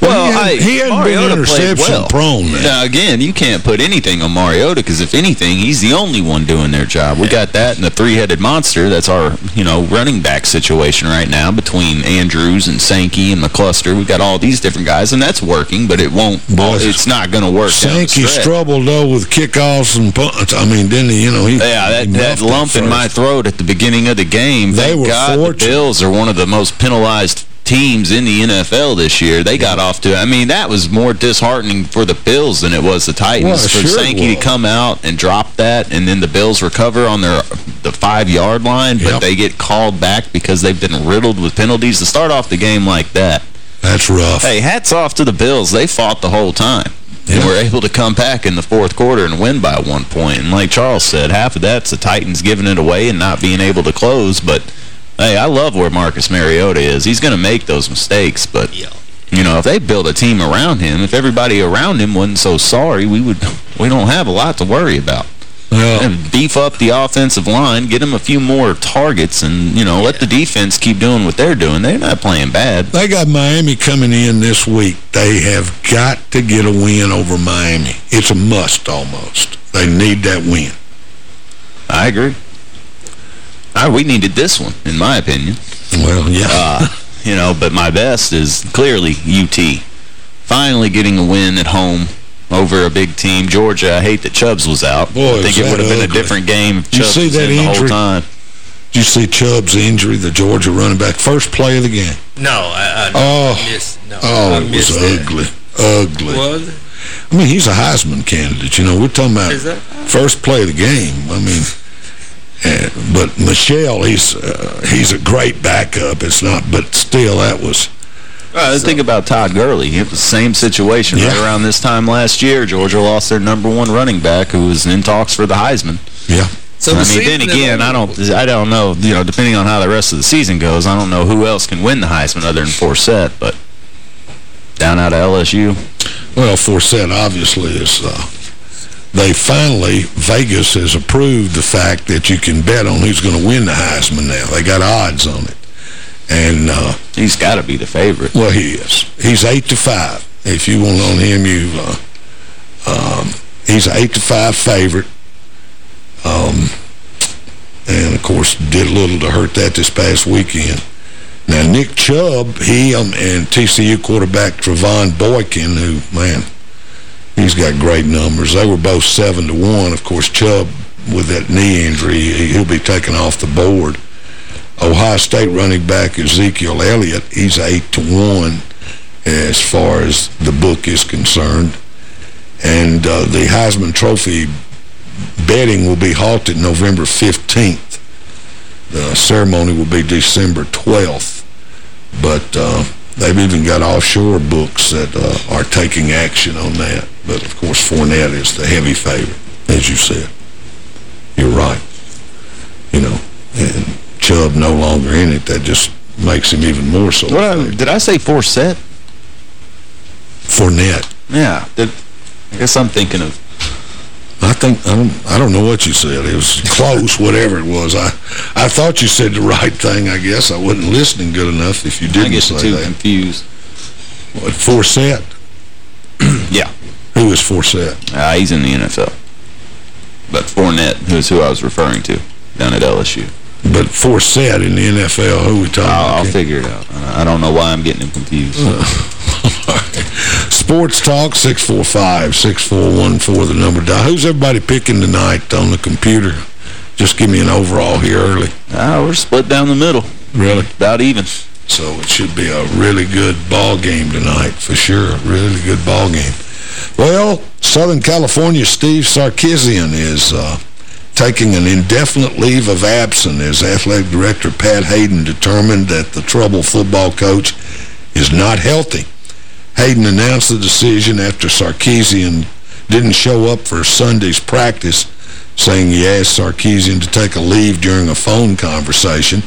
Well, he, had, I, he hadn't Mariota been interception well. prone. Man. Now, again, you can't put anything on Mariota because if anything, he's the only one doing their job. We got that and the three-headed monster. That's our, you know, running back situation right now between Andrews and Sankey and McCluster. We've got all these different guys, and that's working, but it won't. Boy, it's not going to work. Sankey struggled though with kickoffs and punts. I mean, didn't he? You know, he yeah, that, that lump in my throat at the beginning of the game. They Thank were God the Bills are one of the most penalized teams in the NFL this year. They got off to, I mean, that was more disheartening for the Bills than it was the Titans. Well, for sure Sankey to come out and drop that, and then the Bills recover on their the five-yard line, but Yep. they get called back because they've been riddled with penalties to start off the game like that. That's rough. Hey, hats off to the Bills. They fought the whole time. And were able to come back in the fourth quarter and win by one point. And like Charles said, half of that's the Titans giving it away and not being able to close. But Hey, I love where Marcus Mariota is. He's going to make those mistakes, but, you know, if they build a team around him, if everybody around him wasn't so sorry, we would we don't have a lot to worry about. And beef up the offensive line, get them a few more targets, and, you know, let the defense keep doing what they're doing. They're not playing bad. They got Miami coming in this week. They have got to get a win over Miami. It's a must almost. They need that win. I agree. I, we needed this one, in my opinion. Well, yeah. Uh, you know, but my best is clearly UT. Finally getting a win at home over a big team. Georgia, I hate that Chubbs was out. Boy, I think it would have been a different game if You Chubbs see was that in the whole injury? time. Did you see Chubb's injury, the Georgia running back? First play of the game. No, I, I, Oh, I missed. No, oh, I it was that. ugly. Ugly. Was it? I mean, he's a Heisman candidate. You know, we're talking about first play of the game. I mean, eh, but Michel, he's uh, he's a great backup. It's not, but still, that was Uh, the thing about Todd Gurley, it was the same situation right around this time last year. Georgia lost their number one running back who was in talks for the Heisman. Yeah. So I mean, then again, I don't, I don't know. You know, depending on how the rest of the season goes, I don't know who else can win the Heisman other than Forsett. But down out of LSU, Well, Forsett obviously is, uh, they finally, Vegas has approved the fact that you can bet on who's going to win the Heisman now. They got odds on it. And, uh, he's got to be the favorite. well, he is. He's 8 to five. If you want on him, you, uh, um, he's an 8 to five favorite. Um, and, of course, did a little to hurt that this past weekend. Now, Nick Chubb, he um, and TCU quarterback Trevone Boykin, who, man, he's got great numbers. They were both 7 to one. Of course, Chubb, with that knee injury, he- he'll be taken off the board. Ohio State running back Ezekiel Elliott, he's 8 to one as far as the book is concerned. And uh, the Heisman Trophy betting will be halted November 15th. The ceremony will be December 12th. But uh, they've even got offshore books that uh, are taking action on that. But, of course, Fournette is the heavy favorite, as you said. You're right. You know, and Chubb no longer in it. That just makes him even more so. What I, did I say Forsett? Fournette. Yeah. Did, I guess I'm thinking of I think I don't I don't know what you said. It was close, whatever it was. I I thought you said the right thing. I guess I wasn't listening good enough. If you didn't say the two that. confused. What Forsett? Yeah. Who is Forsett? Uh, he's in the NFL. But Fournette, who's who I was referring to, down at LSU. But Forsett in the NFL. Who we talking I'll, about? I'll figure it out. I don't know why I'm getting him confused. Sports Talk, 645-6414, the number. Who's everybody picking tonight on the computer? Just give me an overall here early. Ah, we're split down the middle. Really? About even. So it should be a really good ball game tonight, for sure. Really good ball game. Well, Southern California Steve Sarkisian is uh, taking an indefinite leave of absence as athletic director Pat Haden determined that the trouble football coach is not healthy. Haden announced the decision after Sarkisian didn't show up for Sunday's practice, saying he asked Sarkisian to take a leave during a phone conversation.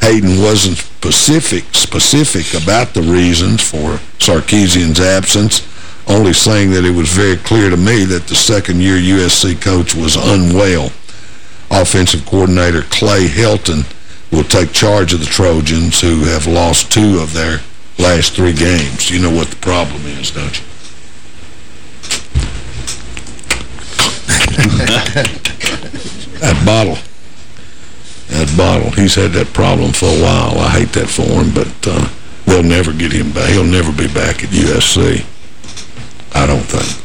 Haden wasn't specific specific about the reasons for Sarkisian's absence, only saying that it was very clear to me that the second-year USC coach was unwell. Offensive coordinator Clay Helton will take charge of the Trojans, who have lost two of their last three games. You know what the problem is, don't you? that bottle. That bottle. He's had that problem for a while. I hate that for him, but uh, they'll never get him back. He'll never be back at USC. I don't think.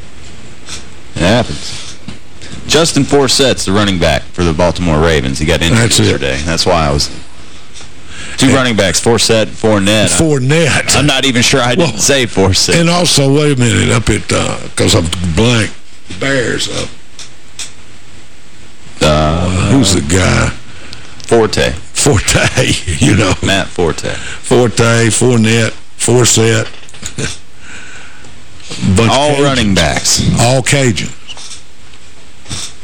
It happens. Justin Forsett's the running back for the Baltimore Ravens. He got injured That's it. yesterday. That's why I was... Two running backs, Forsett, Fournette. Fournette. I'm not even sure I didn't say Forsett. And also, wait a minute, up at, because I'm blank, Bears up. Uh, Who's the guy? Forte. Forte, you know. Matt Forte. Forte, Fournette, Forsett. Bunch All Cajuns. running backs. All Cajuns.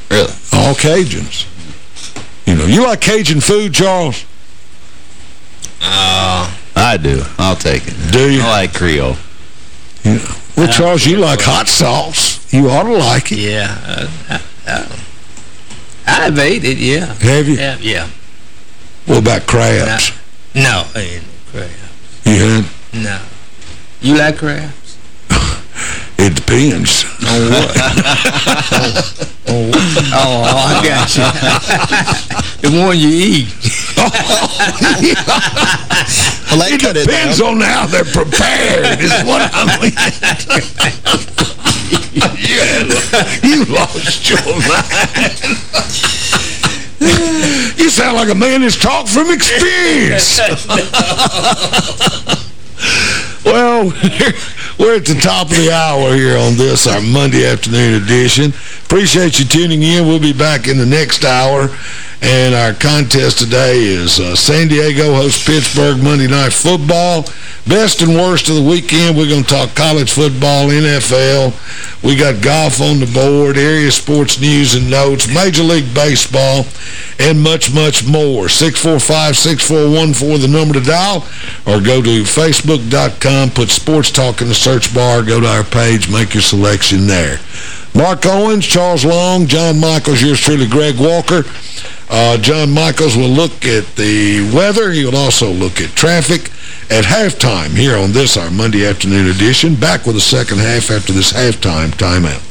Really? All Cajuns. You know, you like Cajun food, Charles? I do. I'll take it. Do you? I like Creole. Yeah. Well, Charles, you like hot sauce. You ought to like it. Yeah. Uh, uh, I've ate it, yeah. Have you? Yeah, yeah. What about crabs? No, I ain't crab. You had? No. You like crabs? It depends. On what? oh, oh, oh, I got you. the one you eat. Well, that it cut it depends on how they're prepared, is what I mean. you, you lost your mind. you sound like a man that's talked from experience. well, we're at the top of the hour here on this, our Monday afternoon edition. Appreciate you tuning in. We'll be back in the next hour. And our contest today is uh, San Diego hosts Pittsburgh Monday Night Football. Best and worst of the weekend, we're going to talk college football, NFL. We got golf on the board, area sports news and notes, Major League Baseball, and much, much more. 645-6414, the number to dial, or go to Facebook.com, put Sports Talk in the search bar, go to our page, make your selection there. Mark Owens, Charles Long, John Michaels, yours truly, Greg Walker. Uh, John Michaels will look at the weather. He will also look at traffic at halftime here on this, our Monday afternoon edition. Back with the second half after this halftime timeout.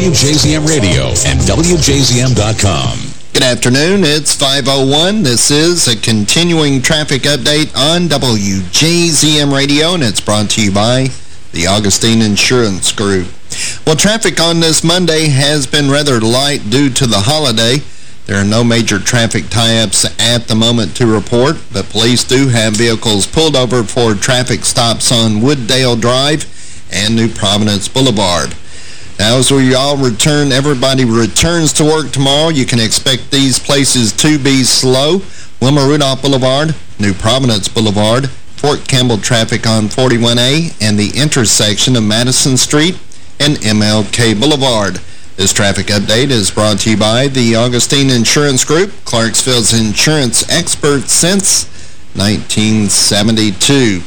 Radio and WJZM.com. Good afternoon. It's 501. This is a continuing traffic update on WJZM Radio, and it's brought to you by the Augustine Insurance Group. Well, traffic on this Monday has been rather light due to the holiday. There are no major traffic tie-ups at the moment to report, but police do have vehicles pulled over for traffic stops on Wooddale Drive and New Providence Boulevard. Now, as we all return, everybody returns to work tomorrow, you can expect these places to be slow. Wilma Rudolph Boulevard, New Providence Boulevard, Fort Campbell traffic on 41A, and the intersection of Madison Street and MLK Boulevard. This traffic update is brought to you by the Augustine Insurance Group, Clarksville's insurance expert since 1972.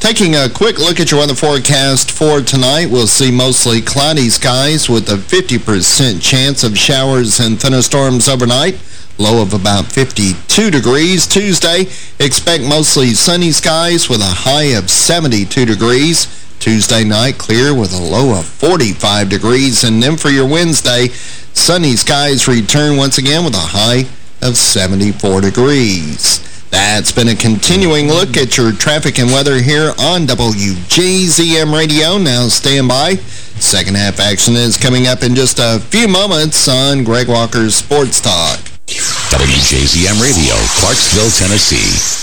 Taking a quick look at your weather forecast for tonight, we'll see mostly cloudy skies with a 50% chance of showers and thunderstorms overnight. Low of about 52 degrees. Tuesday, expect mostly sunny skies with a high of 72 degrees. Tuesday night, clear with a low of 45 degrees. And then for your Wednesday, sunny skies return once again with a high of 74 degrees. That's been a continuing look at your traffic and weather here on WJZM Radio. Now stand by. Second half action is coming up in just a few moments on Greg Walker's Sports Talk. WJZM Radio, Clarksville, Tennessee.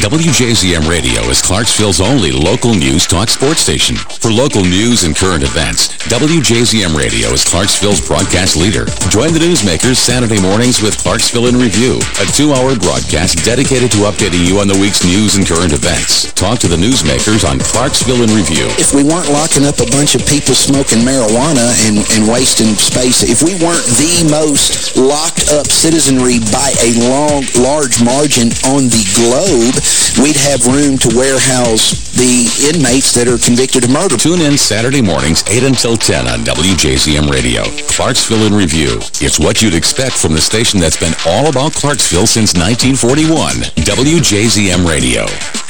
WJZM Radio is Clarksville's only local news talk sports station. For local news and current events, WJZM Radio is Clarksville's broadcast leader. Join the newsmakers Saturday mornings with Clarksville in Review, a two-hour broadcast dedicated to updating you on the week's news and current events. Talk to the newsmakers on Clarksville in Review. If we weren't locking up a bunch of people smoking marijuana and, and wasting space, if we weren't the most locked up citizenry by a long, large margin on the globe, we'd have room to warehouse the inmates that are convicted of murder. Tune in Saturday mornings, 8 until 10 on WJZM Radio. Clarksville in Review. It's what you'd expect from the station that's been all about Clarksville since 1941. WJZM Radio.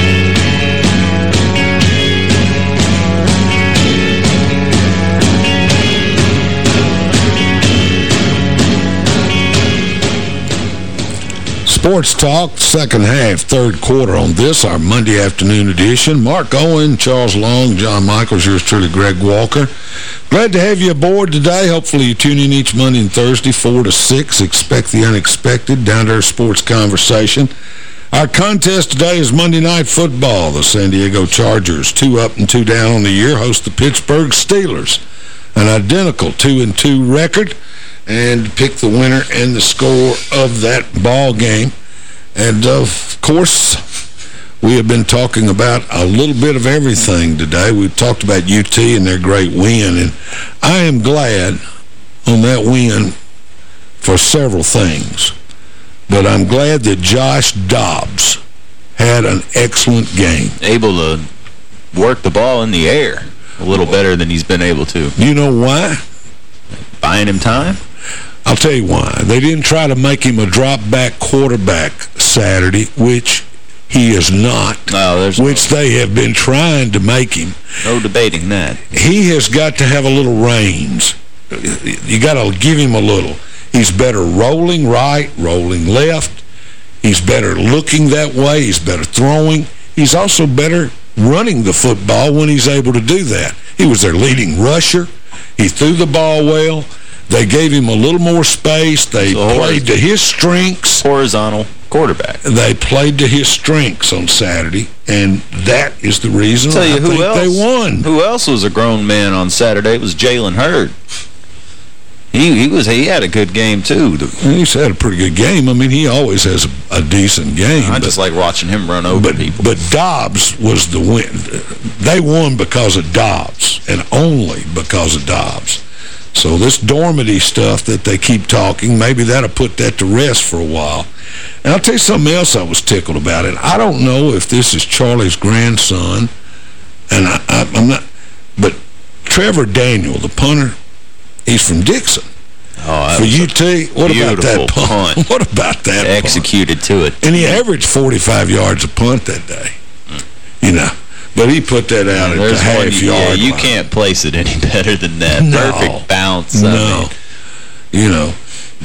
Sports Talk, second half, third quarter on this, our Monday afternoon edition. Mark Owen, Charles Long, John Michaels, yours truly, Greg Walker. Glad to have you aboard today. Hopefully you tune in each Monday and Thursday, 4 to 6. Expect the unexpected, down to our sports conversation. Our contest today is Monday Night Football. The San Diego Chargers, two up and two down on the year, host the Pittsburgh Steelers. An identical two and two record and pick the winner and the score of that ball game. And, of course, we have been talking about a little bit of everything today. We've talked about UT and their great win, and I am glad on that win for several things. But I'm glad that Josh Dobbs had an excellent game. Able to work the ball in the air a little better than he's been able to. You know why? Buying him time? I'll tell you why. They didn't try to make him a drop-back quarterback Saturday, which he is not, no, which no, they have been trying to make him. No debating that. He has got to have a little reins. You got to give him a little. He's better rolling right, rolling left. He's better looking that way. He's better throwing. He's also better running the football when he's able to do that. He was their leading rusher. He threw the ball well. They gave him a little more space. They so played to his strengths. Horizontal quarterback. They played to his strengths on Saturday, and that is the reason Tell you I who think else, they won. Who else was a grown man on Saturday? It was Jalen Hurd. He he was he had a good game too. He's had a pretty good game. I mean, he always has a, a decent game. I but, just like watching him run over but, people. But Dobbs was the win. They won because of Dobbs, and only because of Dobbs. So this dormity stuff that they keep talking, maybe that'll put that to rest for a while. And I'll tell you something else I was tickled about it. I don't know if this is Charlie's grandson, and I, I, I'm not, but Trevor Daniel, the punter, he's from Dickson. Oh, For UT, what about that punt? punt? what about that Executed punt? to it. And he averaged 45 yards a punt that day. You know. But he put that out yeah, at the half you, yard Yeah, you line. can't place it any better than that. No. Perfect bounce. No. Mean. You know,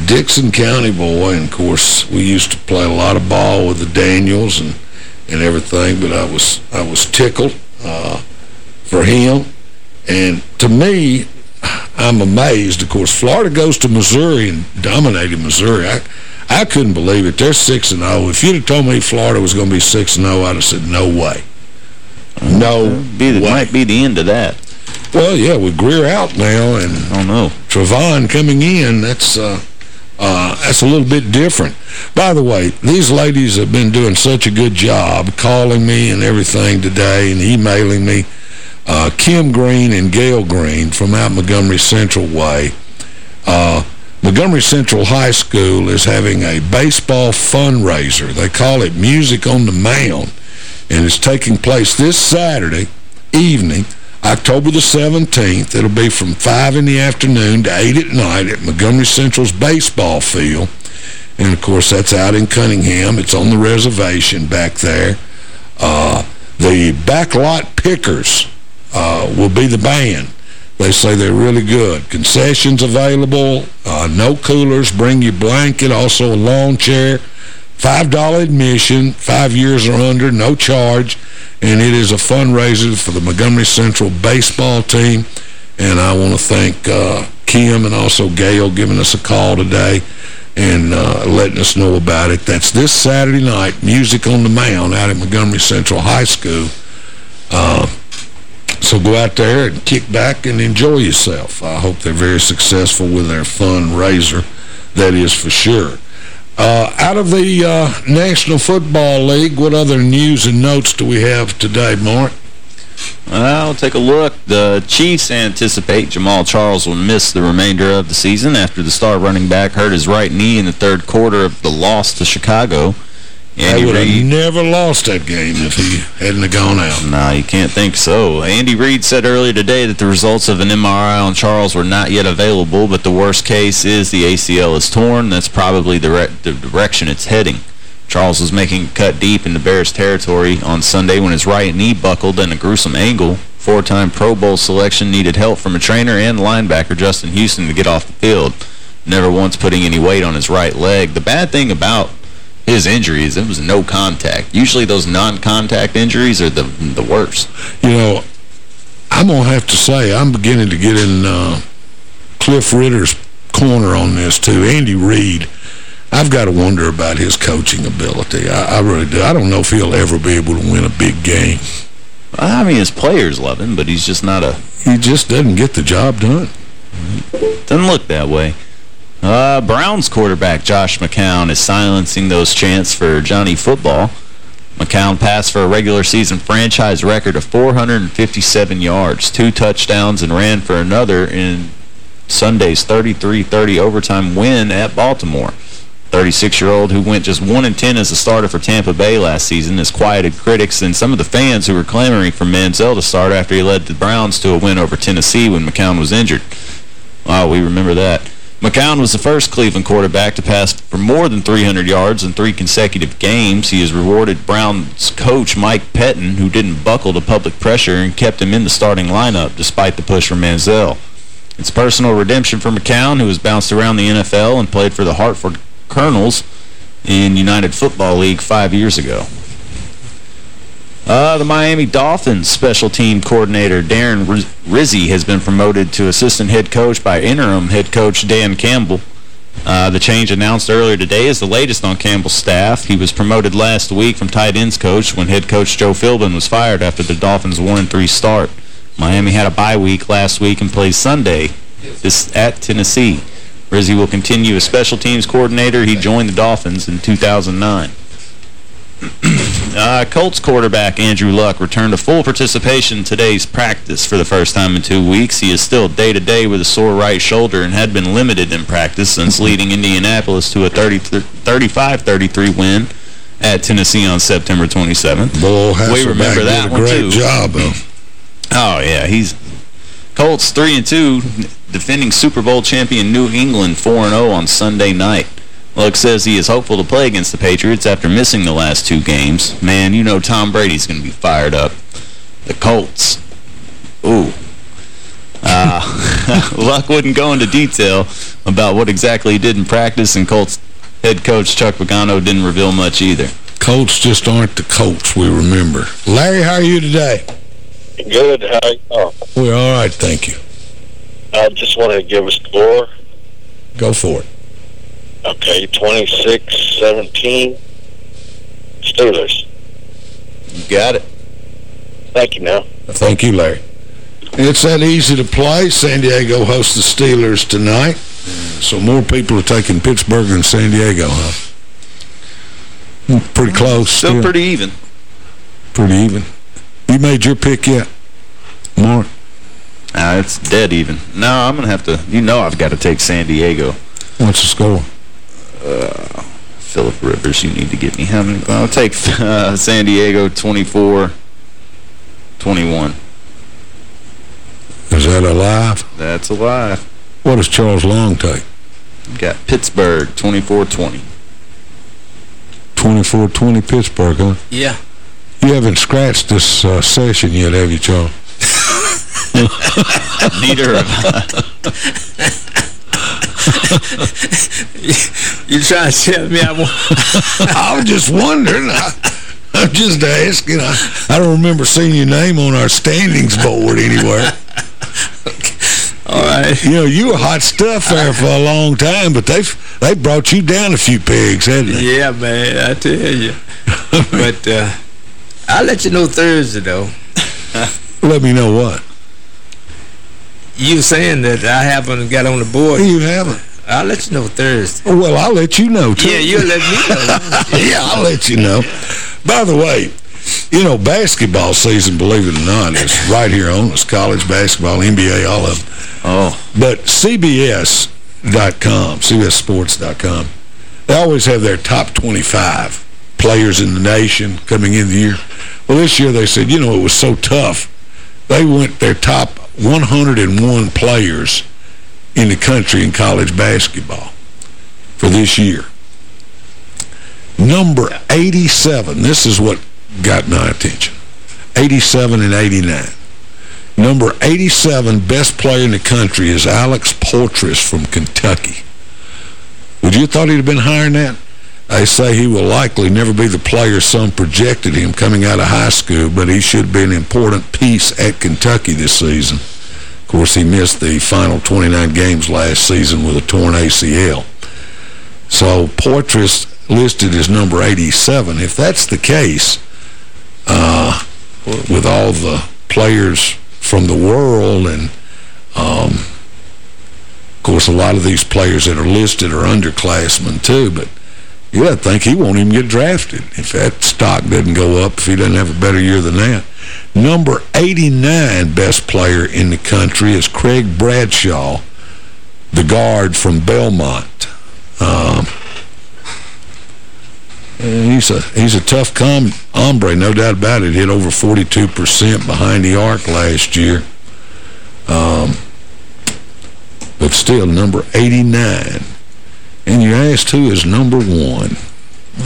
Dickson County boy, and of course, we used to play a lot of ball with the Daniels and, and everything, but I was I was tickled uh, for him. And to me, I'm amazed. Of course, Florida goes to Missouri and dominated Missouri. I, I couldn't believe it. They're 6-0. If you'd have told me Florida was going to be 6-0, I'd have said, no way. No be the, way. Might be the end of that. Well, yeah, with Grier out now and I don't know. Trevon coming in, that's uh, uh, that's a little bit different. By the way, these ladies have been doing such a good job calling me and everything today and emailing me. Uh, Kim Green and Gail Green from out Montgomery Central Way. Uh, Montgomery Central High School is having a baseball fundraiser. They call it Music on the Mound, and it's taking place this Saturday evening, October the 17th. It'll be from 5 in the afternoon to 8 at night at Montgomery Central's baseball field. And, of course, that's out in Cunningham. It's on the reservation back there. Uh, the Backlot Pickers uh, will be the band. They say they're really good. Concessions available, uh, no coolers, bring your blanket, also a lawn chair, $5 admission, five years or under, no charge, and it is a fundraiser for the Montgomery Central baseball team, and I want to thank uh, Kim and also Gail giving us a call today. and uh, letting us know about it. That's this Saturday night, Music on the Mound out at Montgomery Central High School. Uh, so go out there and kick back and enjoy yourself. I hope they're very successful with their fundraiser. That is for sure. Uh, out of the uh, National Football League, what other news and notes do we have today, Mark? Well, take a look. The Chiefs anticipate Jamaal Charles will miss the remainder of the season after the star running back hurt his right knee in the third quarter of the loss to Chicago. Andy they would Reid, have never lost that game if he hadn't have gone out. No, nah, you can't think so. Andy Reid said earlier today that the results of an MRI on Charles were not yet available, but the worst case is the ACL is torn. That's probably the, the direction it's heading. Charles was making a cut deep into Bears territory on Sunday when his right knee buckled in a gruesome angle. Four-time Pro Bowl selection needed help from a trainer and linebacker Justin Houston to get off the field, never once putting any weight on his right leg. The bad thing about his injuries, it was no contact. Usually those non-contact injuries are the the worst. You know, I'm going to have to say, I'm beginning to get in uh, Cliff Ritter's corner on this, too. Andy Reid I've got to wonder about his coaching ability. I, I, really do. I don't know if he'll ever be able to win a big game. I mean, his players love him, but he's just not a... He just doesn't get the job done. Doesn't look that way. Uh, Browns quarterback Josh McCown is silencing those chants for Johnny Football. McCown passed for a regular season franchise record of 457 yards, two touchdowns, and ran for another in Sunday's 33-30 overtime win at Baltimore. 36-year-old who went just 1-10 as a starter for Tampa Bay last season has quieted critics and some of the fans who were clamoring for Manziel to start after he led the Browns to a win over Tennessee when McCown was injured. Wow, we remember that. McCown was the first Cleveland quarterback to pass for more than 300 yards in three consecutive games. He has rewarded Browns coach Mike Pettine, who didn't buckle to public pressure and kept him in the starting lineup despite the push from Manziel. It's personal redemption for McCown, who has bounced around the NFL and played for the Hartford Colonials in United Football League five years ago. Uh, the Miami Dolphins special team coordinator Darren Rizzi has been promoted to assistant head coach by interim head coach Dan Campbell. Uh, the change announced earlier today is the latest on Campbell's staff. He was promoted last week from tight ends coach when head coach Joe Philbin was fired after the Dolphins' 1-3 start. Miami had a bye week last week and plays Sunday this at Tennessee. Rizzi will continue as special teams coordinator. He joined the Dolphins in 2009. Uh, Colts quarterback Andrew Luck returned to full participation today's practice for the first time in two weeks. He is still day-to-day -day with a sore right shoulder and had been limited in practice since leading Indianapolis to a 35-33 win at Tennessee on September 27th. Bull we remember that one, too. job, though. Oh, yeah, he's Colts 3 and 2, defending Super Bowl champion New England 4-0 on Sunday night. Luck says he is hopeful to play against the Patriots after missing the last two games. Man, you know Tom Brady's going to be fired up. The Colts. Ooh. Uh, Luck wouldn't go into detail about what exactly he did in practice, and Colts head coach Chuck Pagano didn't reveal much either. Colts just aren't the Colts we remember. Larry, how are you today? Good. How oh. We're all right, thank you. I just want to give a score. Go for it. Okay, 26-17 Steelers. You got it. Thank you now. Thank you, Larry. It's that easy to play. San Diego hosts the Steelers tonight. So more people are taking Pittsburgh than San Diego, huh? Pretty close. Still, still. pretty even. Pretty even. You made your pick yet, Mark? Uh, it's dead even. No, I'm going to have to... You know I've got to take San Diego. What's the score? Uh, Philip Rivers, you need to get me how many... I'll take uh, San Diego 24-21. Is that alive? That's alive. What does Charles Long take? Got Pittsburgh 24-20. 24-20 Pittsburgh, huh? Yeah. You haven't scratched this uh, session yet, have you, Charles? Neither have I. you trying to tell me I want... I was just wondering. I, I'm just asking. I, I don't remember seeing your name on our standings board anywhere. All right. You know, you were hot stuff there for a long time, but they've they brought you down a few pegs, haven't they? Yeah, man, I tell you. but uh, I'll let you know Thursday, though. Let me know what. You saying that I haven't got on the board. You haven't. I'll let you know Thursday. Oh, well, I'll let you know, too. Yeah, you'll let me know. yeah, I'll let you know. By the way, you know, basketball season, believe it or not, is right here on us. College basketball, NBA, all of them. Oh. But CBS.com, CBSSports.com, they always have their top 25 players in the nation coming in the year. Well, this year they said, you know, it was so tough. They went their top 101 players in the country in college basketball for this year. Number 87, this is what got my attention, 87 and 89. Number 87 best player in the country is Alex Poythress from Kentucky. Would you have thought he'd have been higher than that? They say he will likely never be the player some projected him coming out of high school, but he should be an important piece at Kentucky this season. Of course, he missed the final 29 games last season with a torn ACL. So Poythress listed as number 87. If that's the case, uh, with all the players from the world and, um, of course, a lot of these players that are listed are underclassmen too, but you would think he won't even get drafted if that stock doesn't go up, if he doesn't have a better year than that. Number 89 best player in the country is Craig Bradshaw, the guard from Belmont. Um, he's a he's a tough com hombre, no doubt about it. Hit over 42% behind the arc last year. Um, but still, number 89. And you asked who is number one.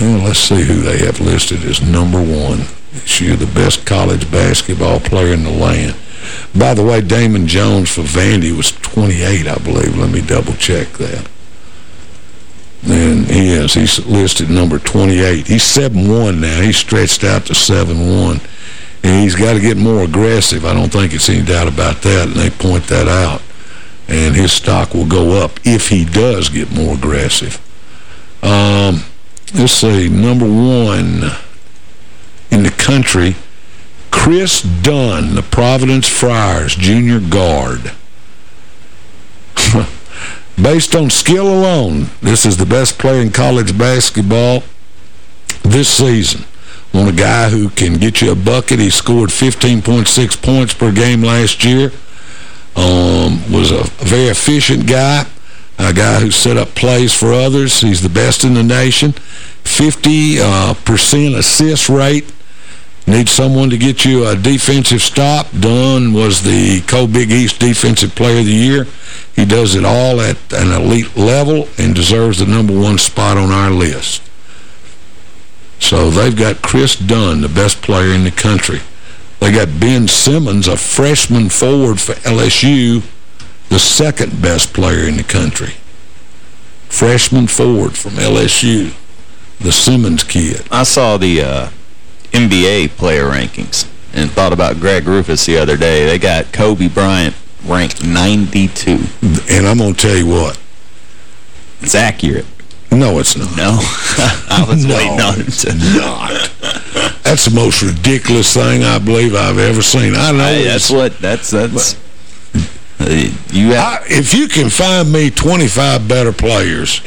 Well, let's see who they have listed as number one. She's the best college basketball player in the land. By the way, Damian Jones for Vandy was 28, I believe. Let me double-check that. And he is. He's listed number 28. He's 7-1 now. He's stretched out to 7-1. And he's got to get more aggressive. I don't think it's any doubt about that, and they point that out. And his stock will go up if he does get more aggressive. Um, let's see. Number one in the country, Kris Dunn, the Providence Friars junior guard. Based on skill alone, this is the best player in college basketball this season. Want a guy who can get you a bucket. He scored 15.6 points per game last year. Um, was a very efficient guy, a guy who set up plays for others. He's the best in the nation. 50 uh, percent assist rate. Need someone to get you a defensive stop. Dunn was the Co-Big East Defensive Player of the Year. He does it all at an elite level and deserves the number one spot on our list. So they've got Kris Dunn, the best player in the country. They got Ben Simmons, a freshman forward for LSU, the second best player in the country. Freshman forward from LSU, the Simmons kid. I saw the uh, NBA player rankings and thought about Greg Rufus the other day. They got Kobe Bryant ranked 92. And I'm going to tell you what. It's accurate. No, it's not. No? I was no, waiting on it to. not. That's the most ridiculous thing I believe I've ever seen. I know Hey, that's what, that's, that's, you have, I, if you can find me 25 better players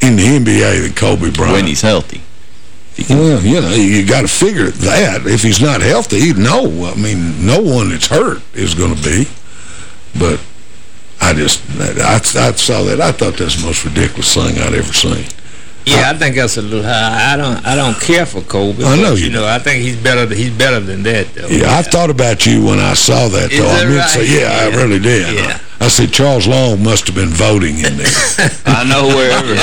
in the NBA than Kobe Bryant. when he's healthy. Well, you know, you got to figure that. If he's not healthy, no. I mean, no one that's hurt is going to be. But I just, I, I saw that. I thought that's the most ridiculous thing I'd ever seen. Yeah, I think that's a little high. I don't I don't care for Kobe. I know but, you you know. I think he's better he's better than that though. Yeah, I thought about you when I saw that, Is though. I that meant to say, right? yeah, I really did. Yeah. I said, Charles Long must have been voting in there. I know wherever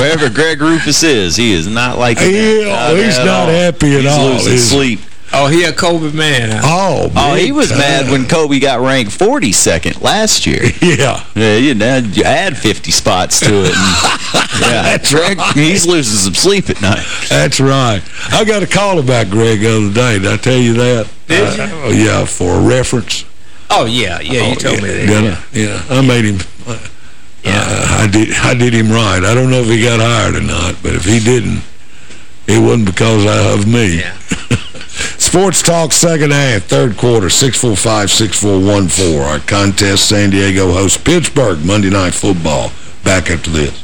wherever Greg Rufus is, he is not like Yeah, he's not happy at he's all, losing is sleep. Oh, he a Kobe man. Huh? Oh, Oh, he big was mad when Kobe got ranked 42nd last year. Yeah. Yeah, you, know, you add 50 spots to it. And, yeah, That's Greg, right. he's losing some sleep at night. That's right. I got a call about Greg the other day. Did I tell you that? Did Uh, yeah, for a reference. Oh, yeah, yeah, you Oh, told yeah, me that. Yeah. I? Yeah, I made him. Uh, I did. I did him right. I don't know if he got hired or not, but if he didn't, it wasn't because of me. Sports Talk second half, third quarter, 645-6414. Our contest, San Diego hosts Pittsburgh Monday Night Football. Back after this.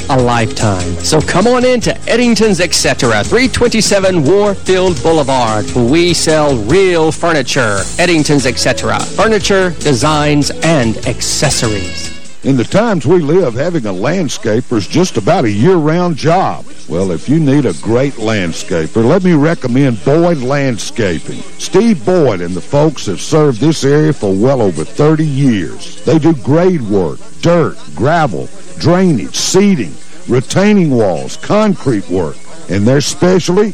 a lifetime. So come on in to Eddington's Etc. 327 Warfield Boulevard. We sell real furniture. Eddington's Etc. Furniture, designs, and accessories. In the times we live, having a landscaper is just about a year-round job. Well, if you need a great landscaper, let me recommend Boyd Landscaping. Steve Boyd and the folks have served this area for well over 30 years. They do grade work, dirt, gravel, drainage, seeding, retaining walls, concrete work, and their specialty,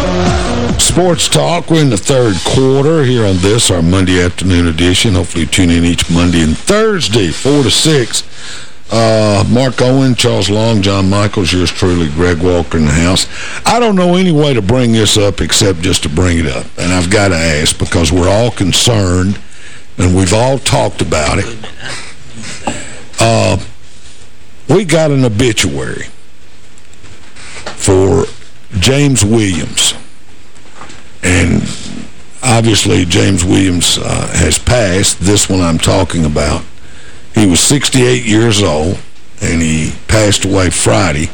Sports Talk. We're in the third quarter here on this, our Monday afternoon edition. Hopefully you tune in each Monday and Thursday, 4 to 6. Uh, Mark Owen, Charles Long, John Michaels, yours truly, Greg Walker in the house. I don't know any way to bring this up except just to bring it up. And I've got to ask because we're all concerned and we've all talked about it. Uh, we got an obituary for James Williams. And obviously James Williams uh, has passed. This one I'm talking about. He was 68 years old, and he passed away Friday.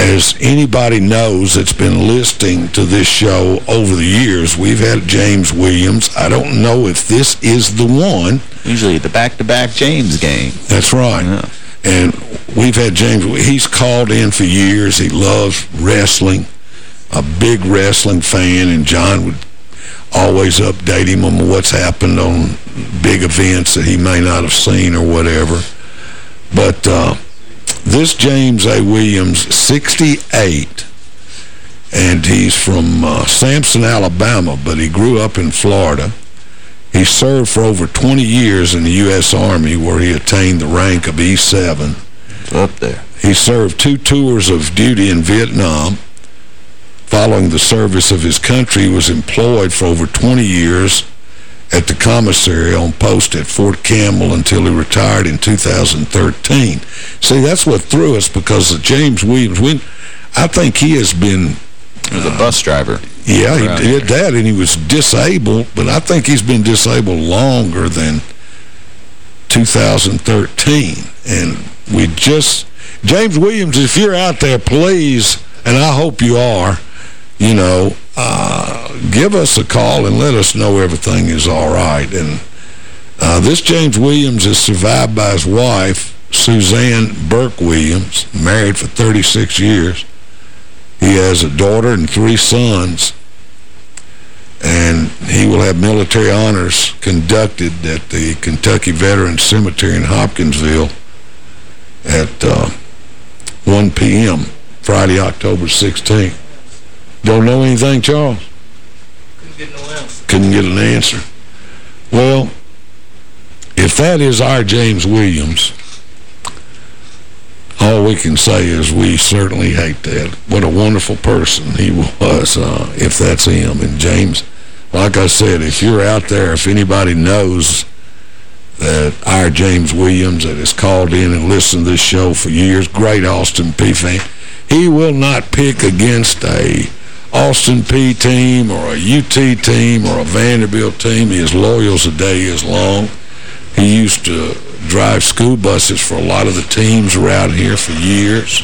As anybody knows that's been listening to this show over the years, we've had James Williams. I don't know if this is the one. Usually the back-to-back -back James game. That's right. Yeah. And we've had James, he's called in for years. He loves wrestling, a big wrestling fan, and John would always update him on what's happened on big events that he may not have seen or whatever. But uh, this James A. Williams, 68, and he's from uh, Samson, Alabama, but he grew up in Florida. He served for over 20 years in the U.S. Army, where he attained the rank of E7. Up there. He served two tours of duty in Vietnam. Following the service of his country, he was employed for over 20 years at the commissary on post at Fort Campbell until he retired in 2013. See, that's what threw us because of James Williams. We, I think he has been... He was a bus driver. Yeah, he did that, and he was disabled, but I think he's been disabled longer than 2013. And we just... James Williams, if you're out there, please, and I hope you are, you know, uh, give us a call and let us know everything is all right. And uh, this James Williams is survived by his wife, Suzanne Burke Williams, married for 36 years. He has a daughter and three sons. And he will have military honors conducted at the Kentucky Veterans Cemetery in Hopkinsville at uh, 1 p.m. Friday, October 16th. Don't know anything, Charles? Couldn't get no answer. Couldn't get an answer. Well, if that is our James Williams, all we can say is we certainly hate that. What a wonderful person he was, uh, if that's him. And James, like I said, if you're out there, if anybody knows that our James Williams that has called in and listened to this show for years, great Austin Peay fan, he will not pick against a Austin Peay team or a UT team or a Vanderbilt team. He is loyal as the day is long. He used to drive school buses for a lot of the teams around here for years.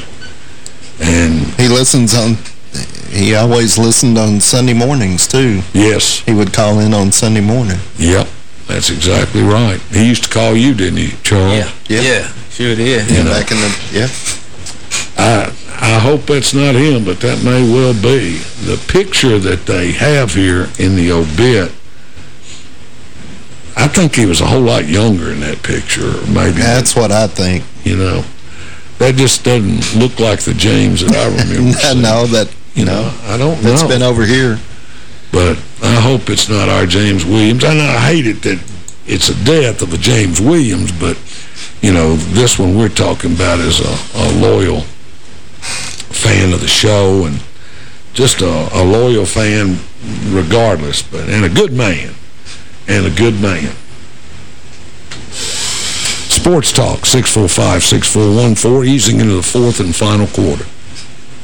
And He listens on, he always listened on Sunday mornings, too. Yes. He would call in on Sunday morning. Yep, that's exactly right. He used to call you, didn't he, Charles? Yeah, yeah, sure did. You know, Back in the, yeah. I I hope that's not him, but that may well be. The picture that they have here in the obit, I think he was a whole lot younger in that picture. or Maybe That's what I think. You know, that just doesn't look like the James that I remember I know that, You know, I don't That's know. been over here. But I hope it's not our James Williams. And I hate it that it's a death of a James Williams, but, you know, this one we're talking about is a, a loyal fan of the show and just a, a loyal fan regardless, but and a good man. And a good man. Sports Talk, 645-6414, easing into the fourth and final quarter.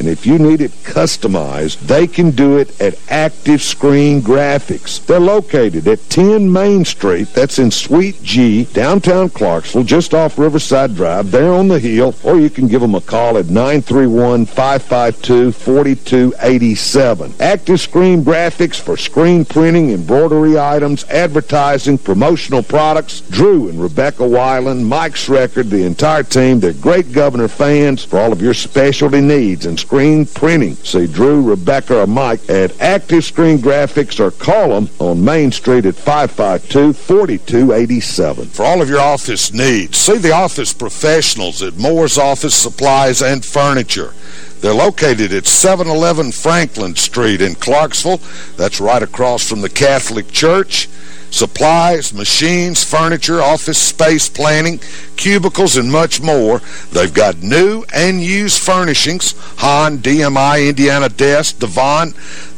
and if you need it customized, they can do it at Active Screen Graphics. They're located at 10 Main Street, that's in Suite G, downtown Clarksville, just off Riverside Drive, there on the hill, or you can give them a call at 931-552-4287. Active Screen Graphics for screen printing, embroidery items, advertising, promotional products. Drew and Rebecca Weiland, Mike Schreckard, the entire team, they're great Governor fans for all of your specialty needs and screen printing. See Drew, Rebecca, or Mike at Active Screen Graphics or call them on Main Street at 552-4287. For all of your office needs, see the office professionals at Moore's Office Supplies and Furniture. They're located at 711 Franklin Street in Clarksville. That's right across from the Catholic Church. Supplies, machines, furniture, office space planning, cubicles, and much more. They've got new and used furnishings, HON, DMI, Indiana Desk, Devon.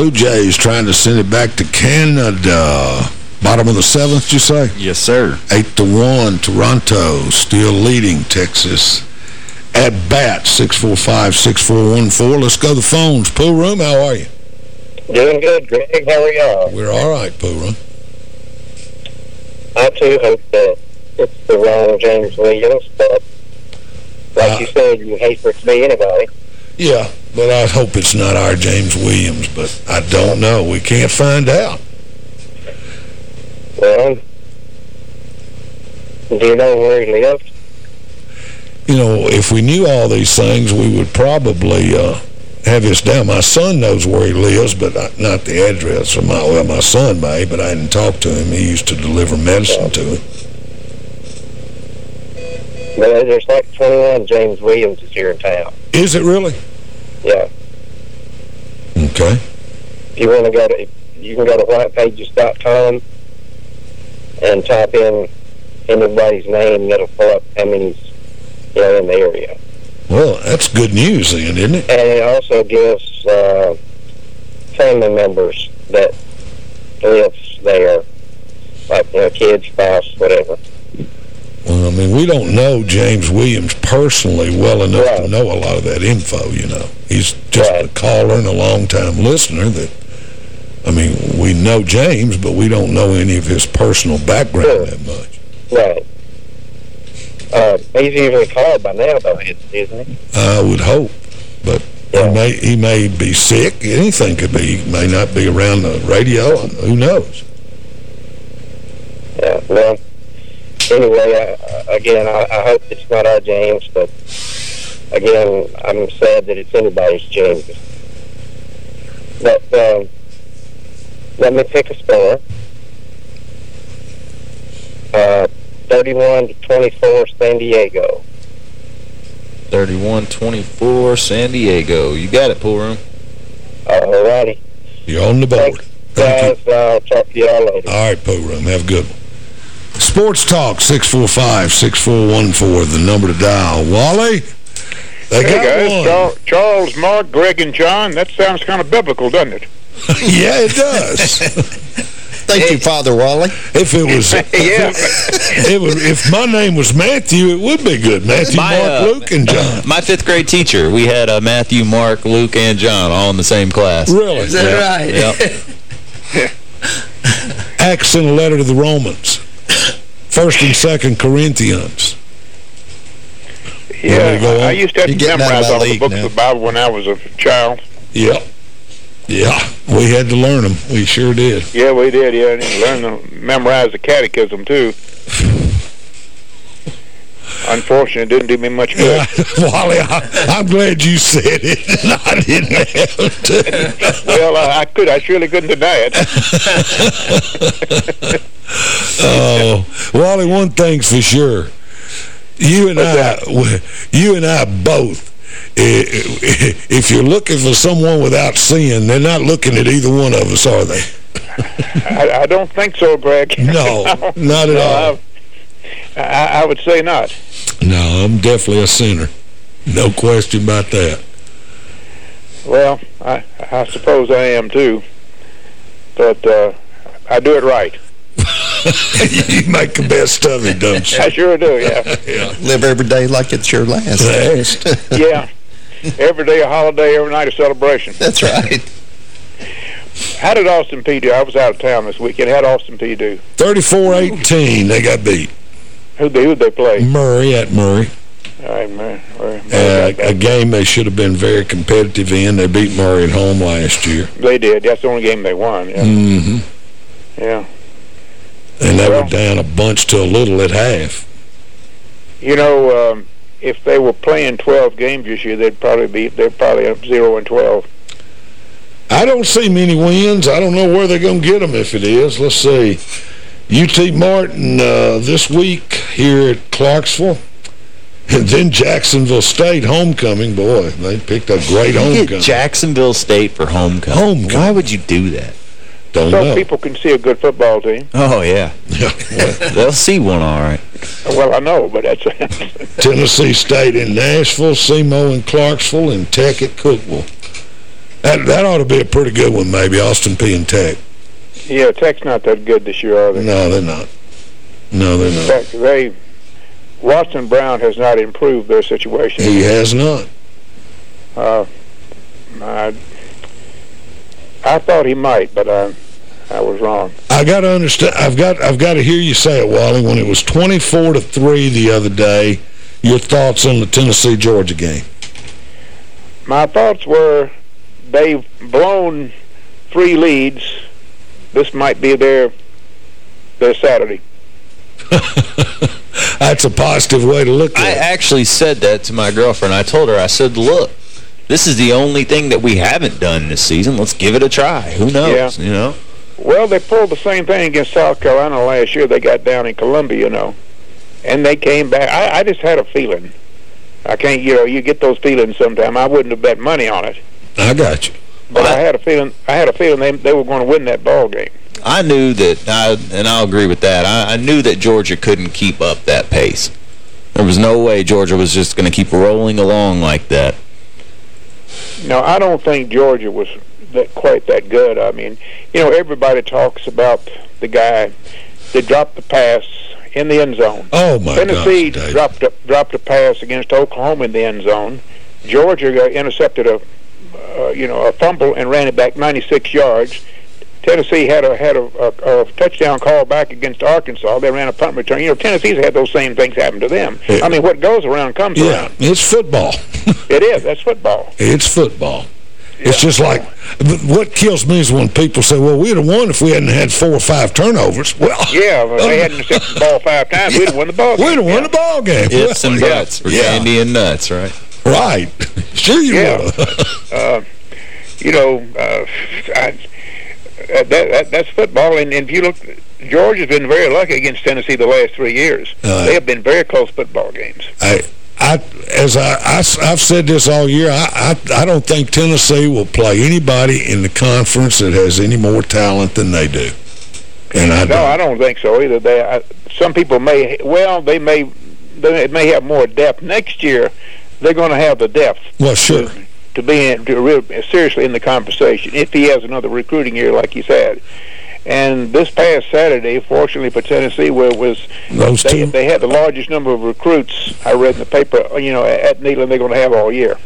Blue Jays trying to send it back to Canada. Bottom of the seventh, you say? Yes, sir. 8 to 1, Toronto still leading Texas at bat, 645-6414. Let's go to the phones. Pool Room, how are you? Doing good, Greg. How are y'all? We're all right, Pool Room. I, too, hope that it's the wrong James Williams, but like uh, you said, you hate for it to be anybody. Yeah, but I hope it's not our James Williams, but I don't know. We can't find out. Well, do you know where he lived? You know, if we knew all these things, we would probably uh, have this down. My son knows where he lives, but not, not the address. Of my, well, my son may, but I didn't talk to him. He used to deliver medicine to him. Well, there's like 21 James Williams is here in town. Is it really? Yeah. Okay. If you want to go to, you can go to whitepages.com and type in anybody's name, and it'll pull up how many's, you know, in the area. Well, that's good news then, isn't it? And it also gives uh, family members that lives there, like, you know, kids, spouse, whatever. Well, I mean, we don't know James Williams personally well enough to know a lot of that info, you know. He's just a caller and a long-time listener that, I mean, we know James, but we don't know any of his personal background that much. Right. Uh, he's usually called by now, though, isn't he? I would hope. But he, may, he may be sick. Anything could be. He may not be around the radio. Who knows? Yeah, well, anyway, uh, again, I, I hope it's not our James, but again, I'm sad that it's anybody's James. But um, let me pick a score. Uh, 31 to 24, San Diego. 31-24, San Diego. You got it, Pool Room. All righty. You're on the board. Guys, I'll talk to y'all later. All right, Pool Room. Have a good one. Sports Talk, 645-6414, the number to dial. Wally? They hey got guys, one. Char Charles, Mark, Greg, and John. That sounds kind of biblical, doesn't it? yeah, it does. Thank you, Father Wally. If it was, Yeah. it would, if my name was Matthew, it would be good. Matthew, My, Mark, uh, Luke, and John. My fifth grade teacher, we had uh, Matthew, Mark, Luke, and John all in the same class. Really? Is that Yep, right? Yep. Acts in a letter to the Romans. First and Second Corinthians. Yeah, I, I used to have to getting out of memorize all the books now. of the Bible when I was a child. Yep. Yeah, we had to learn them. We sure did. Yeah, we did, yeah. Learn to memorize the catechism, too. Unfortunately, it didn't do me much good. Wally, I, I'm glad you said it. and I didn't have to. well, I, I could. I surely couldn't deny it. Oh, Wally, one thing's for sure. You and I, you and I both, if you're looking for someone without sin, they're not looking at either one of us, are they? I, I don't think so, Greg. No, not at No, all. I, I, I would say not. No, I'm definitely a sinner. No question about that. Well, I, I suppose I am, too. But uh, I do it right. you make the best of it, don't you? I sure do, yeah. yeah. Live every day like it's your last. Last. yeah. Every day a holiday, every night a celebration. That's right. How did Austin Peay do? I was out of town this weekend. How did Austin Peay do? 34-18, they got beat. Who'd they, who'd they play? Murray at Murray. All right, man. All right, Uh, a game they should have been very competitive in. They beat Murray at home last year. They did. That's the only game they won. Yeah. Mm-hmm. yeah. And they Well- were down a bunch to a little at half. You know, um, if they were playing 12 games this year, they'd probably be they're probably up 0 and 12. I don't see many wins. I don't know where they're going to get them if it is. Let's see. UT Martin uh, this week here at Clarksville. And then Jacksonville State homecoming. Boy, they picked a great You homecoming. get Jacksonville State for homecoming. Homecoming. Why would you do that? Don't so know. people can see a good football team. Oh, yeah. They'll see one all right. Well, I know, but that's Tennessee State in Nashville, SEMO in Clarksville, and Tech at Cookeville. That, that ought to be a pretty good one, maybe, Austin Peay and Tech. Yeah, Tech's not that good this year, are they? No, they're not. No, they're not. In fact, they Watson Brown has not improved their situation. He has not. Uh, I, I thought he might, but I, I was wrong. I got to understand. I've got. I've got to hear you say it, Wally. When it was 24 to three the other day, your thoughts on the Tennessee Georgia game? My thoughts were they've blown three leads. This might be their their Saturday. That's a positive way to look at I it. I actually said that to my girlfriend. I told her, I said, look, this is the only thing that we haven't done this season. Let's give it a try. Who knows, Yeah. you know? Well, they pulled the same thing against South Carolina last year. They got down in Columbia, you know, and they came back. I, I just had a feeling. I can't, you know, you get those feelings sometime. I wouldn't have bet money on it, I got you. But I had a feeling. I had a feeling they they were going to win that ball game. I knew that, I, and I'll agree with that, I, I knew that Georgia couldn't keep up that pace. There was no way Georgia was just going to keep rolling along like that. No, I don't think Georgia was that quite that good. I mean, you know, everybody talks about the guy that dropped the pass in the end zone. Oh my Tennessee gosh, dropped a, dropped a pass against Oklahoma in the end zone. Georgia intercepted a uh, you know a fumble and ran it back 96 yards. Tennessee had a had a, a, a touchdown call back against Arkansas. They ran a punt return. You know, Tennessee's had those same things happen to them. Yeah. I mean, what goes around comes Yeah, around. it's football. It is. That's football. It's football. It's just like, what kills me is when people say, well, we'd have won if we hadn't had four or five turnovers. Well, Yeah, well, they hadn't intercepted the ball five times. We'd have won the ball game. we'd have won the ball game. Ifs and Well, buts for yeah. candy and nuts, right? Right. Sure you Yeah. uh, you know, uh, I, that, that that's football. And, and if you look, Georgia's been very lucky against Tennessee the last three years. Uh, they have been very close football games. I, I, as I, I, have said this all year, I, I, I don't think Tennessee will play anybody in the conference that has any more talent than they do. And I no, don't. I don't think so either. They, I, some people may, well, they may, they may have more depth next year. They're going to have the depth. Well, sure. To, to be in, to real, seriously in the conversation if he has another recruiting year like he's had. And this past Saturday, fortunately for Tennessee, where it was Those they, two- they had the largest number of recruits I read in the paper, you know, at Neyland they're going to have all year.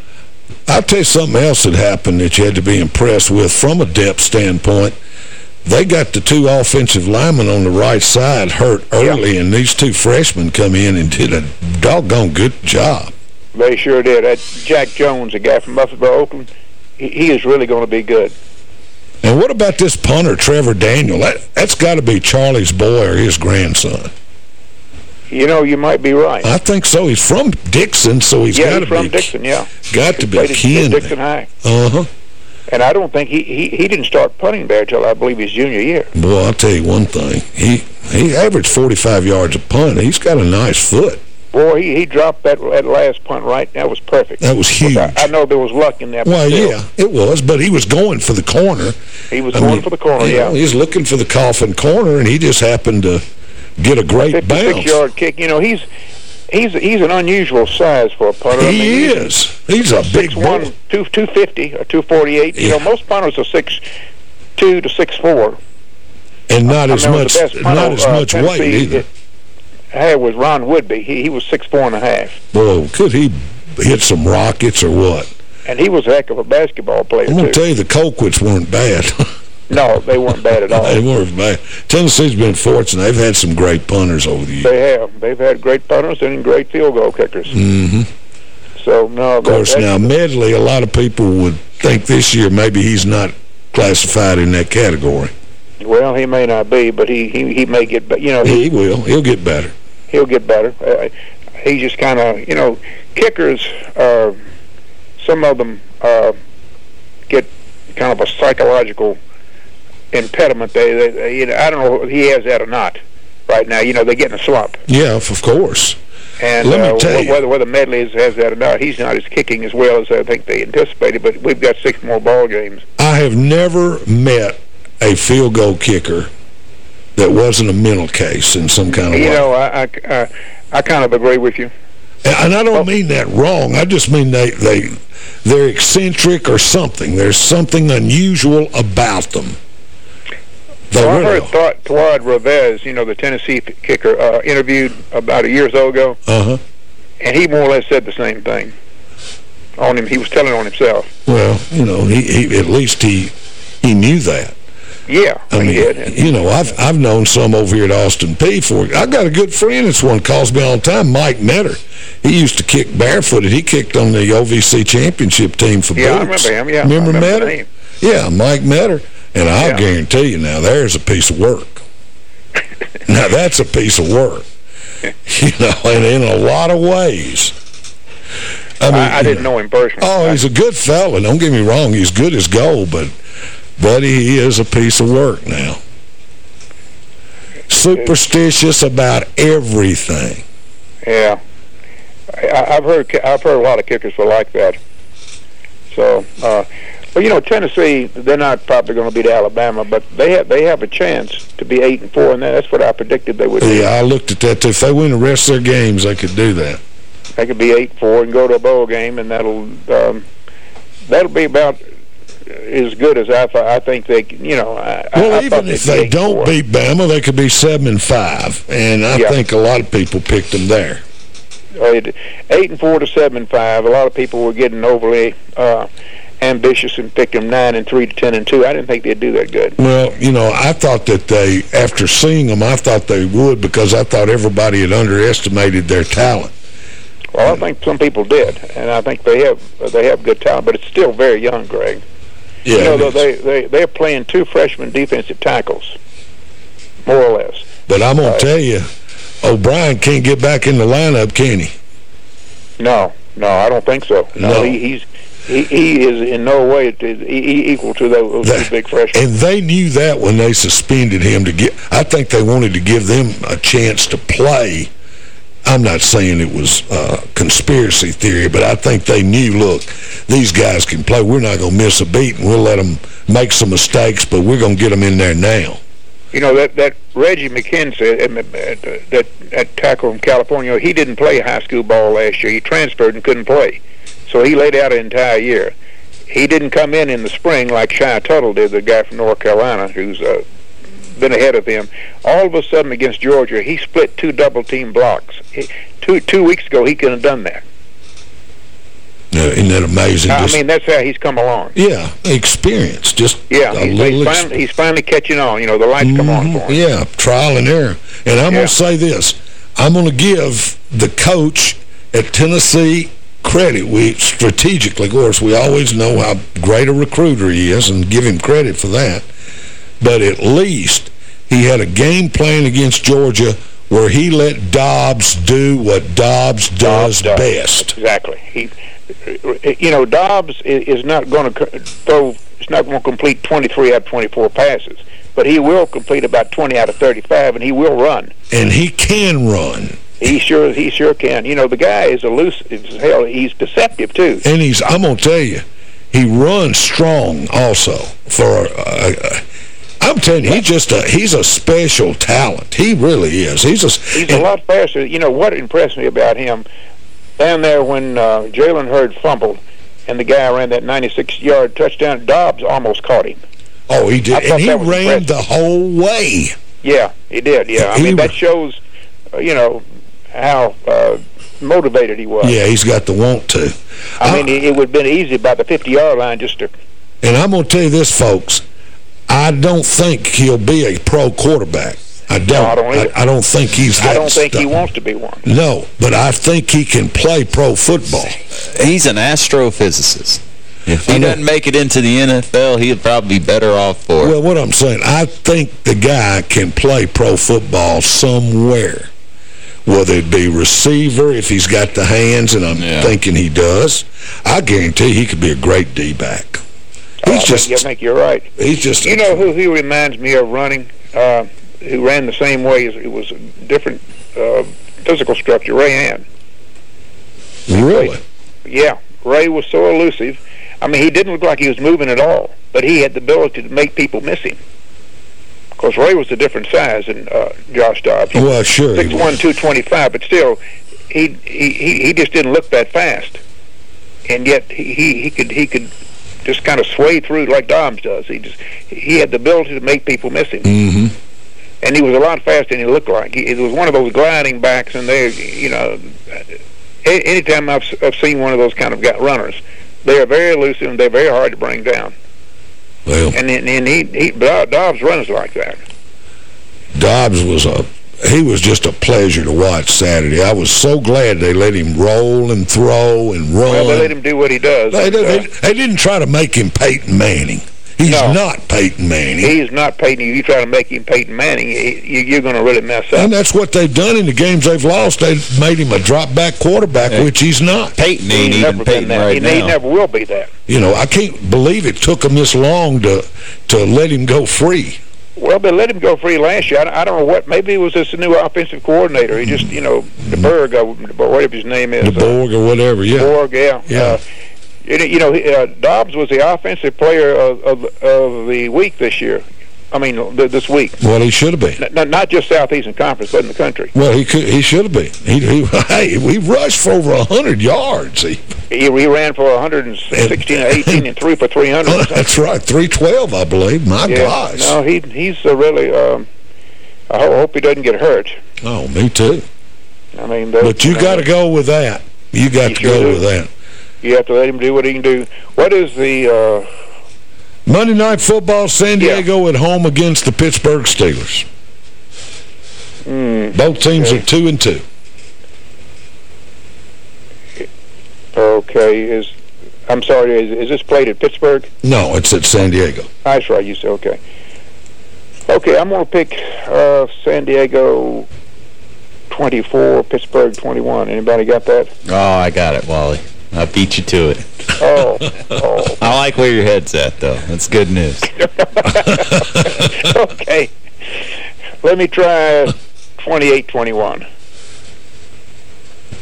I'll tell you something else that happened that you had to be impressed with from a depth standpoint. They got the two offensive linemen on the right side hurt early, and these two freshmen come in and did a doggone good job. They sure did. That Jack Jones, a guy from Buffalo, Oakland, he, he is really going to be good. And what about this punter, Trevor Daniel? That, that's got to be Charlie's boy or his grandson. You know, you might be right. I think so. He's from Dickson, so he's yeah, got to he's from Dickson, yeah. got to be kin. Dickson High. Uh-huh. And I don't think he, he, he didn't start punting there until I believe his junior year. Boy, I'll tell you one thing. He he averaged 45 yards a punt. He's got a nice foot. Boy, he, he dropped that, that last punt right. That was perfect. That was huge. I, I know there was luck in that. Well, yeah, it was, but he was going for the corner. He was I going mean, for the corner, yeah. know, he was looking for the coffin corner, and he just happened to get a great bounce. 56-yard kick. You know, he's he's he's an unusual size for a punter. I He mean, is. He's a big six one, two two fifty or two forty eight. You know, most punters are six two to six four. And not I as much not as uh, much weight either. Had was Ron Widby. He he was six four and a half, Boy, could he hit some rockets or what? and he was a heck of a basketball player I'm going to tell you, the Colquitts weren't bad. no, they weren't bad at all. they weren't bad. Tennessee's been fortunate. They've had some great punters over the years. They have. They've had great punters and great field goal kickers. Mm-hmm. So no, Of course, now Medley, a lot of people would think this year maybe he's not classified in that category. well, he may not be, but he he, he may get. But you know, He will. He'll get better. He'll get better. Uh, he just kind of, you know, kickers are, some of them uh, get kind of a psychological impediment. They, they, they you know, I don't know if he has that or not right now. You know, they get in a slump. Yeah, of course. And Let me uh, tell you. whether whether Medley is, has that or not, he's not as kicking as well as I think they anticipated. But we've got six more ball games. I have never met a field goal kicker that wasn't a mental case in some kind of You way. know, I I, I, I kind of agree with you. And I don't mean that wrong. I just mean they, they, they're eccentric or something. There's something unusual about them They well, I heard Thought Fuad Reveiz, you know, the Tennessee kicker, uh, interviewed about a year or so ago, Uh-huh. and he more or less said the same thing on him. He was telling on himself. Well, you know, he, he at least he he knew that. Yeah, I mean, you know, I've I've known some over here at Austin Peay for I got a good friend that's one calls me all the time, Mike Metter. He used to kick barefooted. He kicked on the OVC championship team for Yeah, I remember him, yeah. Remember, remember Metter? Yeah, Mike Metter. And I'll Yeah. guarantee you now, there's a piece of work. now, that's a piece of work. you know, and in a lot of ways. I, mean, I, I didn't know him personally. Oh, he's a good fella. Don't get me wrong. He's good as gold, but, buddy, he is a piece of work now. Superstitious about everything. Yeah, I, I've heard I've heard a lot of kickers were like that. So, uh, well, you know, Tennessee, they're not probably going to beat Alabama, but they have they have a chance to be eight and four, and that's what I predicted they would. do. Yeah, I looked at that. too. If they win the rest of their games, they could do that. They could be eight and four and go to a bowl game, and that'll um, that'll be about as good as I I think they. You know, I, Well, I even if they don't beat Bama, they could be 7 and five, and I Yeah. think a lot of people picked them there. Uh, eight and four to seven and five. A lot of people were getting overly uh, ambitious and picked them nine and three to ten and two. I didn't think they'd do that good. Well, you know, I thought that they, after seeing them, I thought they would because I thought everybody had underestimated their talent. Well, I think some people did, and I think they have they have good talent, but it's still very young, Greg. Yeah, you know, they they they're playing two freshman defensive tackles, more or less. But I'm going to tell you, O'Brien can't get back in the lineup, can he? No, no, I don't think so. No, No. He, he's he, he is in no way equal to those, those two big freshmen. And they knew that when they suspended him to get. I think they wanted to give them a chance to play. I'm not saying it was uh, conspiracy theory, but I think they knew, look, these guys can play. We're not going to miss a beat, and we'll let them make some mistakes, but we're going to get them in there now. You know that that Reggie McKenzie, that that tackle from California, he didn't play high school ball last year. He transferred and couldn't play, so he laid out an entire year. He didn't come in in the spring like Shy Tuttle did, the guy from North Carolina, who's uh, been ahead of him. All of a sudden against Georgia, he split two double team blocks. He, two two weeks ago, he couldn't have done that. Uh, isn't that amazing? I Just- mean, that's how he's come along. yeah, experience. Just Yeah, he's, he's, finally, he's finally catching on. You know, the lights come on for him. Yeah, trial and error. And I'm going to say this. I'm going to give the coach at Tennessee credit. We strategically, of course, we always know how great a recruiter he is and give him credit for that. But at least he had a game plan against Georgia where he let Dobbs do what Dobbs does best. Exactly. He, you know, Dobbs is not going to throw. He's not going to complete 23 out of 24 passes, but he will complete about 20 out of 35, and he will run. And he can run. He sure he sure can. You know, the guy is elusive as hell. He's deceptive too. And he's, I'm going to tell you, he runs strong also. For, uh, uh, I'm telling you, he's just a, he's a special talent. He really is. He's a, He's a lot faster. You know what impressed me about him down there when uh, Jalen Hurd fumbled, and the guy ran that 96-yard touchdown. Dobbs almost caught him. Oh, he did. And he ran impressive. the whole way. Yeah, he did. Yeah, I He mean that shows, uh, you know, how uh, motivated he was. Yeah, he's got the want to. I mean, it, it would have been easy by the 50-yard line just to. And I'm going to tell you this, folks. I don't think he'll be a pro quarterback. I don't. I don't either. I, I don't think he's that I don't think he wants to be one. No, but I think he can play pro football. He's an astrophysicist. If he doesn't make it into the NFL, he'd probably be better off for it. Well, what I'm saying, I think the guy can play pro football somewhere. Whether it be receiver, if he's got the hands, and I'm thinking he does, I guarantee he could be a great D-back. He's just, think, I think you're right. he's just, You know who he reminds me of running? Uh, who ran the same way? as It was a different uh, physical structure. Ray Ann. really? Yeah, Ray was so elusive. I mean, he didn't look like he was moving at all, but he had the ability to make people miss him. Of course, Ray was a different size than uh, Josh Dobbs. Well, sure he Six one, two twenty five, but still, he he he he just didn't look that fast. And yet he he, he could he could just kind of sway through like Dobbs does. He just he had the ability to make people miss him. Mm-hmm. And he was a lot faster than he looked like. He, he was one of those gliding backs, and they, you know, a- anytime I've, I've seen one of those kind of guy, runners, they are very elusive and they're very hard to bring down. Well, And and, and he, he Dobbs runs like that. Dobbs was a he was just a pleasure to watch Saturday. I was so glad they let him roll and throw and run. Well, they let him do what he does. They, and, they, uh, they didn't try to make him Peyton Manning. He's No. not Peyton Manning. He's not Peyton. You try to make him Peyton Manning, you, you're going to really mess up. And that's what they've done in the games they've lost. They've made him a drop-back quarterback, which he's not. Peyton He's never been that. he, he never will be that. You know, I can't believe it took him this long to to let him go free. Well, they let him go free last year. I, I don't know what. Maybe it was just a new offensive coordinator. He just, you know, DeBerg, uh, whatever his name is. The Borg or whatever, yeah. Borg, yeah. Yeah. Uh, you know- uh, Dobbs was the offensive player of, of, of the week this year. I mean, th this week. Well, he should have been. N- not just Southeastern Conference, but in the country. Well, he could. He should have been. He, he, hey, we rushed for over a 100 yards. He, He, he ran for 116 or 18 and three for 300. that's right, 312, I believe. My yeah. gosh. No, he he's uh, really. Um, I hope he doesn't get hurt. Oh, me too. I mean, But you got to go with that. You got to sure go do. with that. You have to let him do what he can do. What is the? Uh, Monday Night Football, San Diego at home against the Pittsburgh Steelers. mm, Both teams are two and two. okay, is I'm sorry. Is, is this played at Pittsburgh? No, it's at San Diego. That's right. You said okay. Okay, I'm going to pick uh, San Diego 24, Pittsburgh 21. Anybody got that? Oh, I got it, Wally. I beat you to it. Oh, oh. I like where your head's at, though. That's good news. okay. Let me try 28, 21.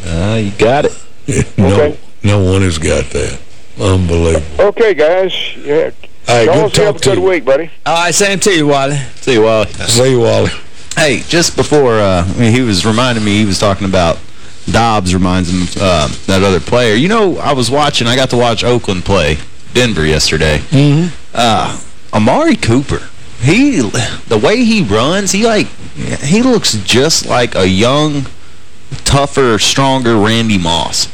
Uh, you got it. No, Okay. no one has got that. Unbelievable. Okay, guys. Yeah. Hey, Y'all good have talk a to good you. week, buddy. All right, same to you, Wally. See you, Wally. See you, Wally. Hey, just before, uh, I mean, he was reminding me, he was talking about Dobbs reminds him of uh, that other player. You know, I was watching, I got to watch Oakland play Denver yesterday. Mm-hmm. Uh, Amari Cooper, he, the way he runs, he like, he looks just like a young, tougher, stronger Randy Moss.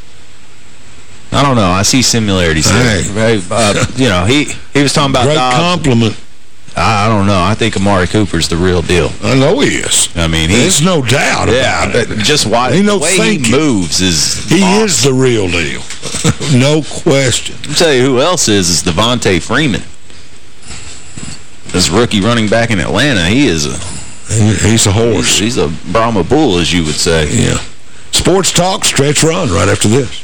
I don't know. I see similarities there. Right, Uh, you know, he, he was talking about Great Dobbs. compliment. I, I don't know. I think Amari Cooper's the real deal. I know he is. I mean, There's he's no doubt yeah, about it. just watch Ain't no the way thinking. he moves is He is the real deal. no question. I'll tell you who else is is Devonta Freeman. This rookie running back in Atlanta, he is a... He's a horse. He's, he's a Brahma bull, as you would say. Yeah. Sports Talk, Stretch Run, right after this.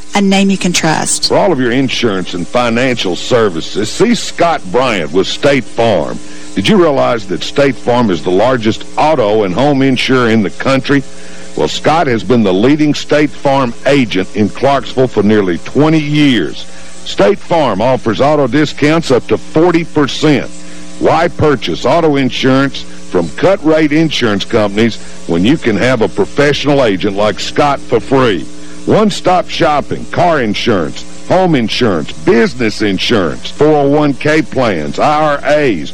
a name you can trust. For all of your insurance and financial services, see Scott Bryant with State Farm. Did you realize that State Farm is the largest auto and home insurer in the country? Well, Scott has been the leading State Farm agent in Clarksville for nearly 20 years. State Farm offers auto discounts up to 40%. Why purchase auto insurance from cut-rate insurance companies when you can have a professional agent like Scott for free? One-stop shopping, car insurance, home insurance, business insurance, 401k plans, IRAs,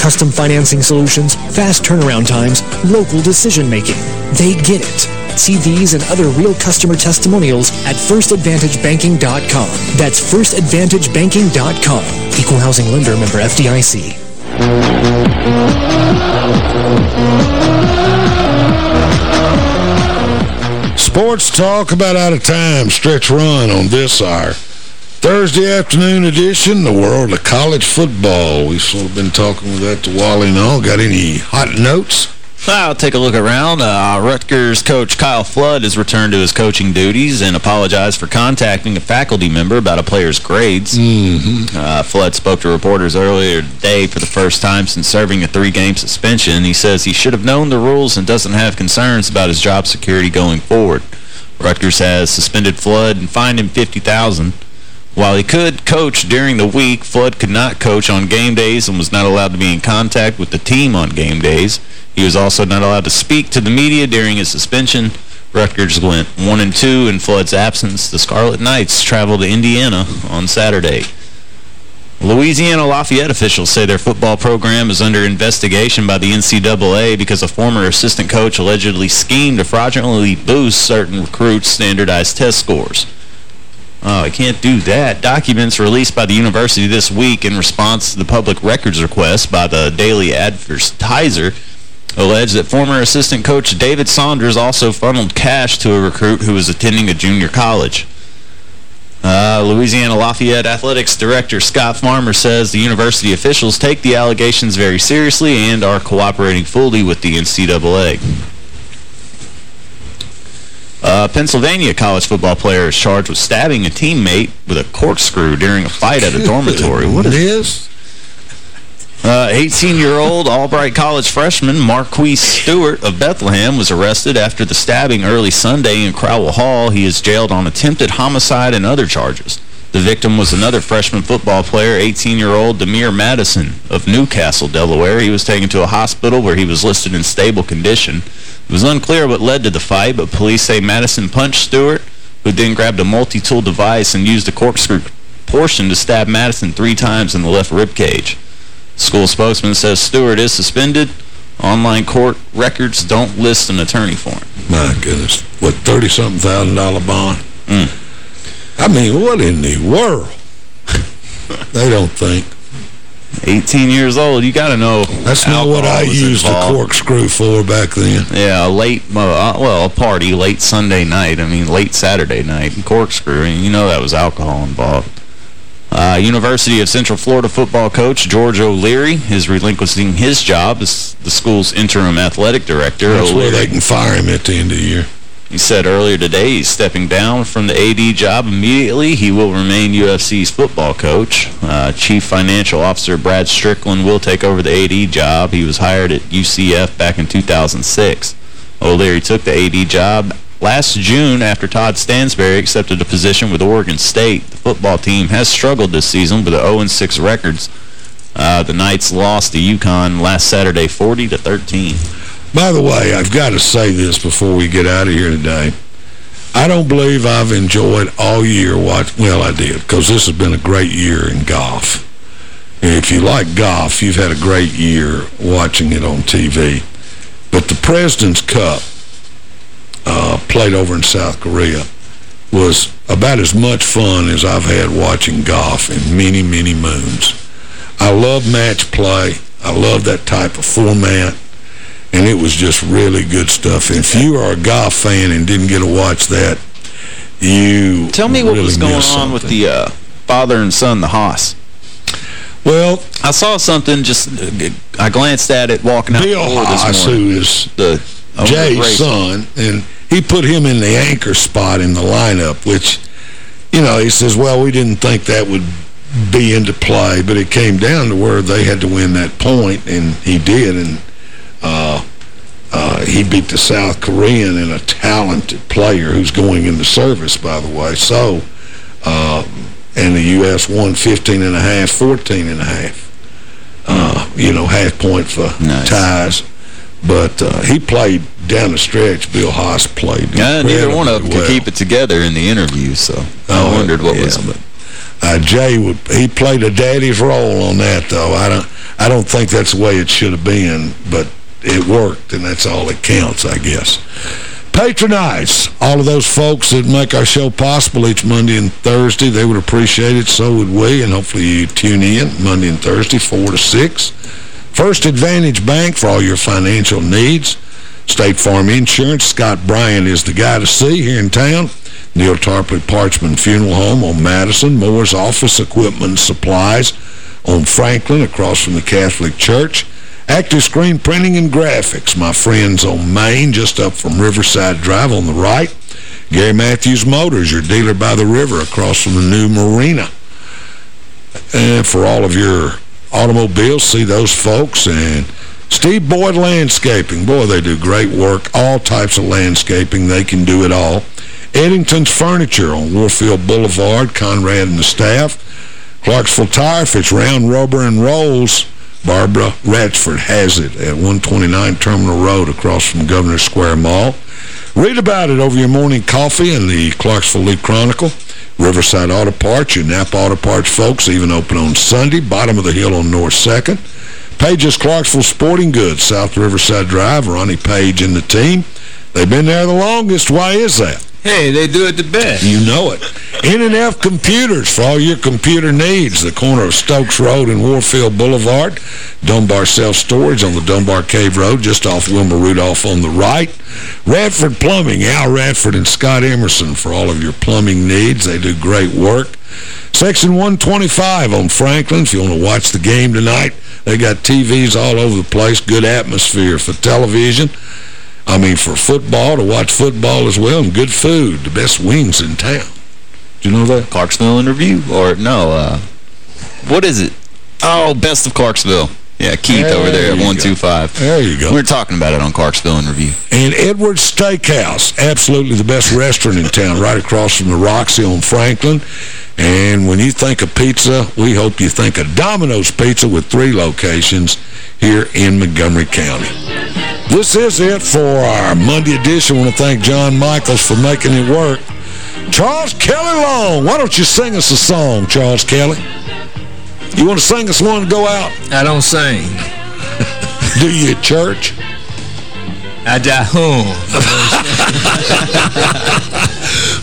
Custom financing solutions, fast turnaround times, local decision making. They get it. See these and other real customer testimonials at firstadvantagebanking.com. That's firstadvantagebanking.com. Equal housing lender member FDIC. Sports talk about out of time, stretch run on this hour. Thursday afternoon edition, the world of college football. We've sort of been talking with that to Wally and all. Got any hot notes? I'll take a look around. Uh, Rutgers coach Kyle Flood has returned to his coaching duties and apologized for contacting a faculty member about a player's grades. Mm -hmm. uh, Flood spoke to reporters earlier today for the first time since serving a three-game suspension. He says he should have known the rules and doesn't have concerns about his job security going forward. Rutgers has suspended Flood and fined him $50,000. While he could coach during the week, Flood could not coach on game days and was not allowed to be in contact with the team on game days. He was also not allowed to speak to the media during his suspension. Rutgers went 1 and 2 in Flood's absence. The Scarlet Knights traveled to Indiana on Saturday. Louisiana Lafayette officials say their football program is under investigation by the NCAA because a former assistant coach allegedly schemed to fraudulently boost certain recruits' standardized test scores. Oh, I can't do that. Documents released by the university this week in response to the public records request by the Daily Advertiser allege that former assistant coach David Saunders also funneled cash to a recruit who was attending a junior college. Uh, Louisiana Lafayette Athletics Director Scott Farmer says the university officials take the allegations very seriously and are cooperating fully with the NCAA. A Pennsylvania college football player is charged with stabbing a teammate with a corkscrew during a fight at a dormitory. What is this? 18-year-old uh, Albright College freshman Marquise Stewart of Bethlehem was arrested after the stabbing early Sunday in Crowell Hall. He is jailed on attempted homicide and other charges. The victim was another freshman football player, 18-year-old Demir Madison of Newcastle, Delaware. He was taken to a hospital where he was listed in stable condition. It was unclear what led to the fight, but police say Madison punched Stewart, who then grabbed a multi-tool device and used a corkscrew portion to stab Madison three times in the left rib cage. School spokesman says Stewart is suspended. Online court records don't list an attorney for him. My goodness. What, 30-something thousand dollar bond? Mm. I mean, what in the world? they don't think. 18 years old, you got to know. That's not what I used involved. a corkscrew for back then. Yeah, late, uh, well, a party, late Sunday night. I mean, late Saturday night, corkscrew. And you know that was alcohol involved. Uh, University of Central Florida football coach George O'Leary is relinquishing his job as the school's interim athletic director. That's where they can fire him at the end of the year. He said earlier today he's stepping down from the AD job immediately. He will remain UCF's football coach. Uh, Chief Financial Officer Brad Strickland will take over the AD job. He was hired at UCF back in 2006. O'Leary took the AD job last June after Todd Stansbury accepted a position with Oregon State. The football team has struggled this season with the 0-6 records. Uh, the Knights lost to UConn last Saturday 40 to 13. By the way, I've got to say this before we get out of here today. I don't believe I've enjoyed all year watch. Well, I did, because this has been a great year in golf. If you like golf, you've had a great year watching it on TV. But the President's Cup uh, played over in South Korea was about as much fun as I've had watching golf in many, many moons. I love match play. I love that type of format and it was just really good stuff. If you are a golf fan and didn't get to watch that, you Tell me what was going on something. with the uh, father and son, the Haas. Well, I saw something, just I glanced at it walking out Bill the door Haas, this morning. who is the Jay's son, and he put him in the anchor spot in the lineup, which, you know, he says, well, we didn't think that would be into play, but it came down to where they had to win that point, and he did, and uh, uh, he beat the South Korean and a talented player who's going into service, by the way. So, uh, and the U.S. won 15 and a half, 14 and a half. Uh, you know, half point for Nice. ties. But uh, he played down the stretch. Bill Haas played. Yeah, neither one of them incredibly could keep it together in the interview, so I Oh, wondered what yeah, was... but uh, Jay would he played a daddy's role on that though. I don't I don't think that's the way it should have been, but it worked and that's all that counts, I guess. Patronize all of those folks that make our show possible each Monday and Thursday. They would appreciate it, so would we, and hopefully you tune in Monday and Thursday, 4 to 6. First Advantage Bank for all your financial needs. State Farm Insurance. Scott Bryan is the guy to see here in town. Neal Tarpley Parchman Funeral Home on Madison. Moore's Office Equipment Supplies on Franklin across from the Catholic Church. Active Screen Printing and Graphics, my friends on Main, just up from Riverside Drive on the right. Gary Matthews Motors, your dealer by the river across from the new marina. And for all of your automobiles, see those folks. And Steve Boyd Landscaping. Boy, they do great work. All types of landscaping. They can do it all. Eddington's Furniture on Warfield Boulevard. Conrad and the staff. Clarksville Tire, if it's round rubber and rolls, Barbara Ratchford has it at 129 Terminal Road across from Governor Square Mall. Read about it over your morning coffee in the Clarksville Chronicle. Riverside Auto Parts, your Napa Auto Parts folks, even open on Sunday, bottom of the hill on North 2nd. Page's Clarksville Sporting Goods, South Riverside Drive, Ronnie Page and the team. They've been there the longest. Why is that? Hey, they do it the best. You know it. N&F Computers for all your computer needs. The corner of Stokes Road and Warfield Boulevard. Dunbar Self-Storage on the Dunbar Cave Road, just off Wilma Rudolph on the right. Radford Plumbing, Al Radford and Scott Emerson for all of your plumbing needs. They do great work. Section 125 on Franklin. If you want to watch the game tonight, they got TVs all over the place. Good atmosphere for television. I mean, for football, to watch football as well, and good food. The best wings in town. Do you know that? Clarksville in Review? Or, no, uh, what is it? Oh, Best of Clarksville. Yeah, Keith There over there at 125. There you go. We are talking about it on Clarksville in Review. And Edwards Steakhouse, absolutely the best restaurant in town, right across from the Roxy on Franklin. And when you think of pizza, we hope you think of Domino's Pizza with three locations here in Montgomery County. This is it for our Monday edition. I want to thank John Michaels for making it work. Charles Kelly Long, why don't you sing us a song, Charles Kelly? You want to sing us one to go out? I don't sing. Do you at church? I die home.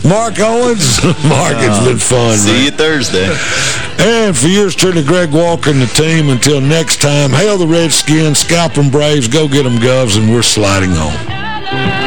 Mark Owens. Mark, it's been uh, fun, See man. you Thursday. And for yours truly, Greg Walker and the team, until next time, hail the Redskins, scalp them Braves, go get them Govs, and we're sliding home.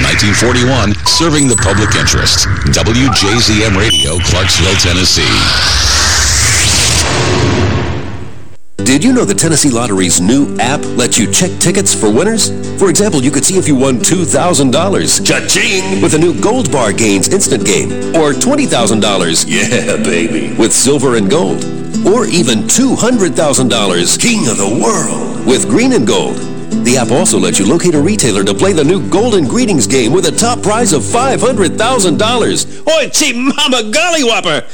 Since 1941, serving the public interest. WJZM Radio, Clarksville, Tennessee. Did you know the Tennessee Lottery's new app lets you check tickets for winners? For example, you could see if you won $2,000. Cha-ching! With a new Gold Bar Gains instant game. Or $20,000. Yeah, baby. With silver and gold. Or even $200,000. King of the world. With green and gold. The app also lets you locate a retailer to play the new Golden Greetings game with a top prize of $500,000. Oi, cheap mama golly whopper!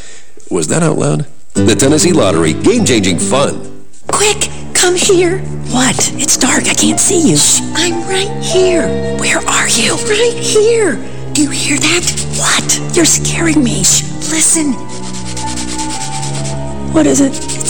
Was that out loud? The Tennessee Lottery. Game-changing fun. Quick, come here. What? It's dark. I can't see you. Shh, I'm right here. Where are you? Right here. Do you hear that? What? You're scaring me. Shh, listen. What is it?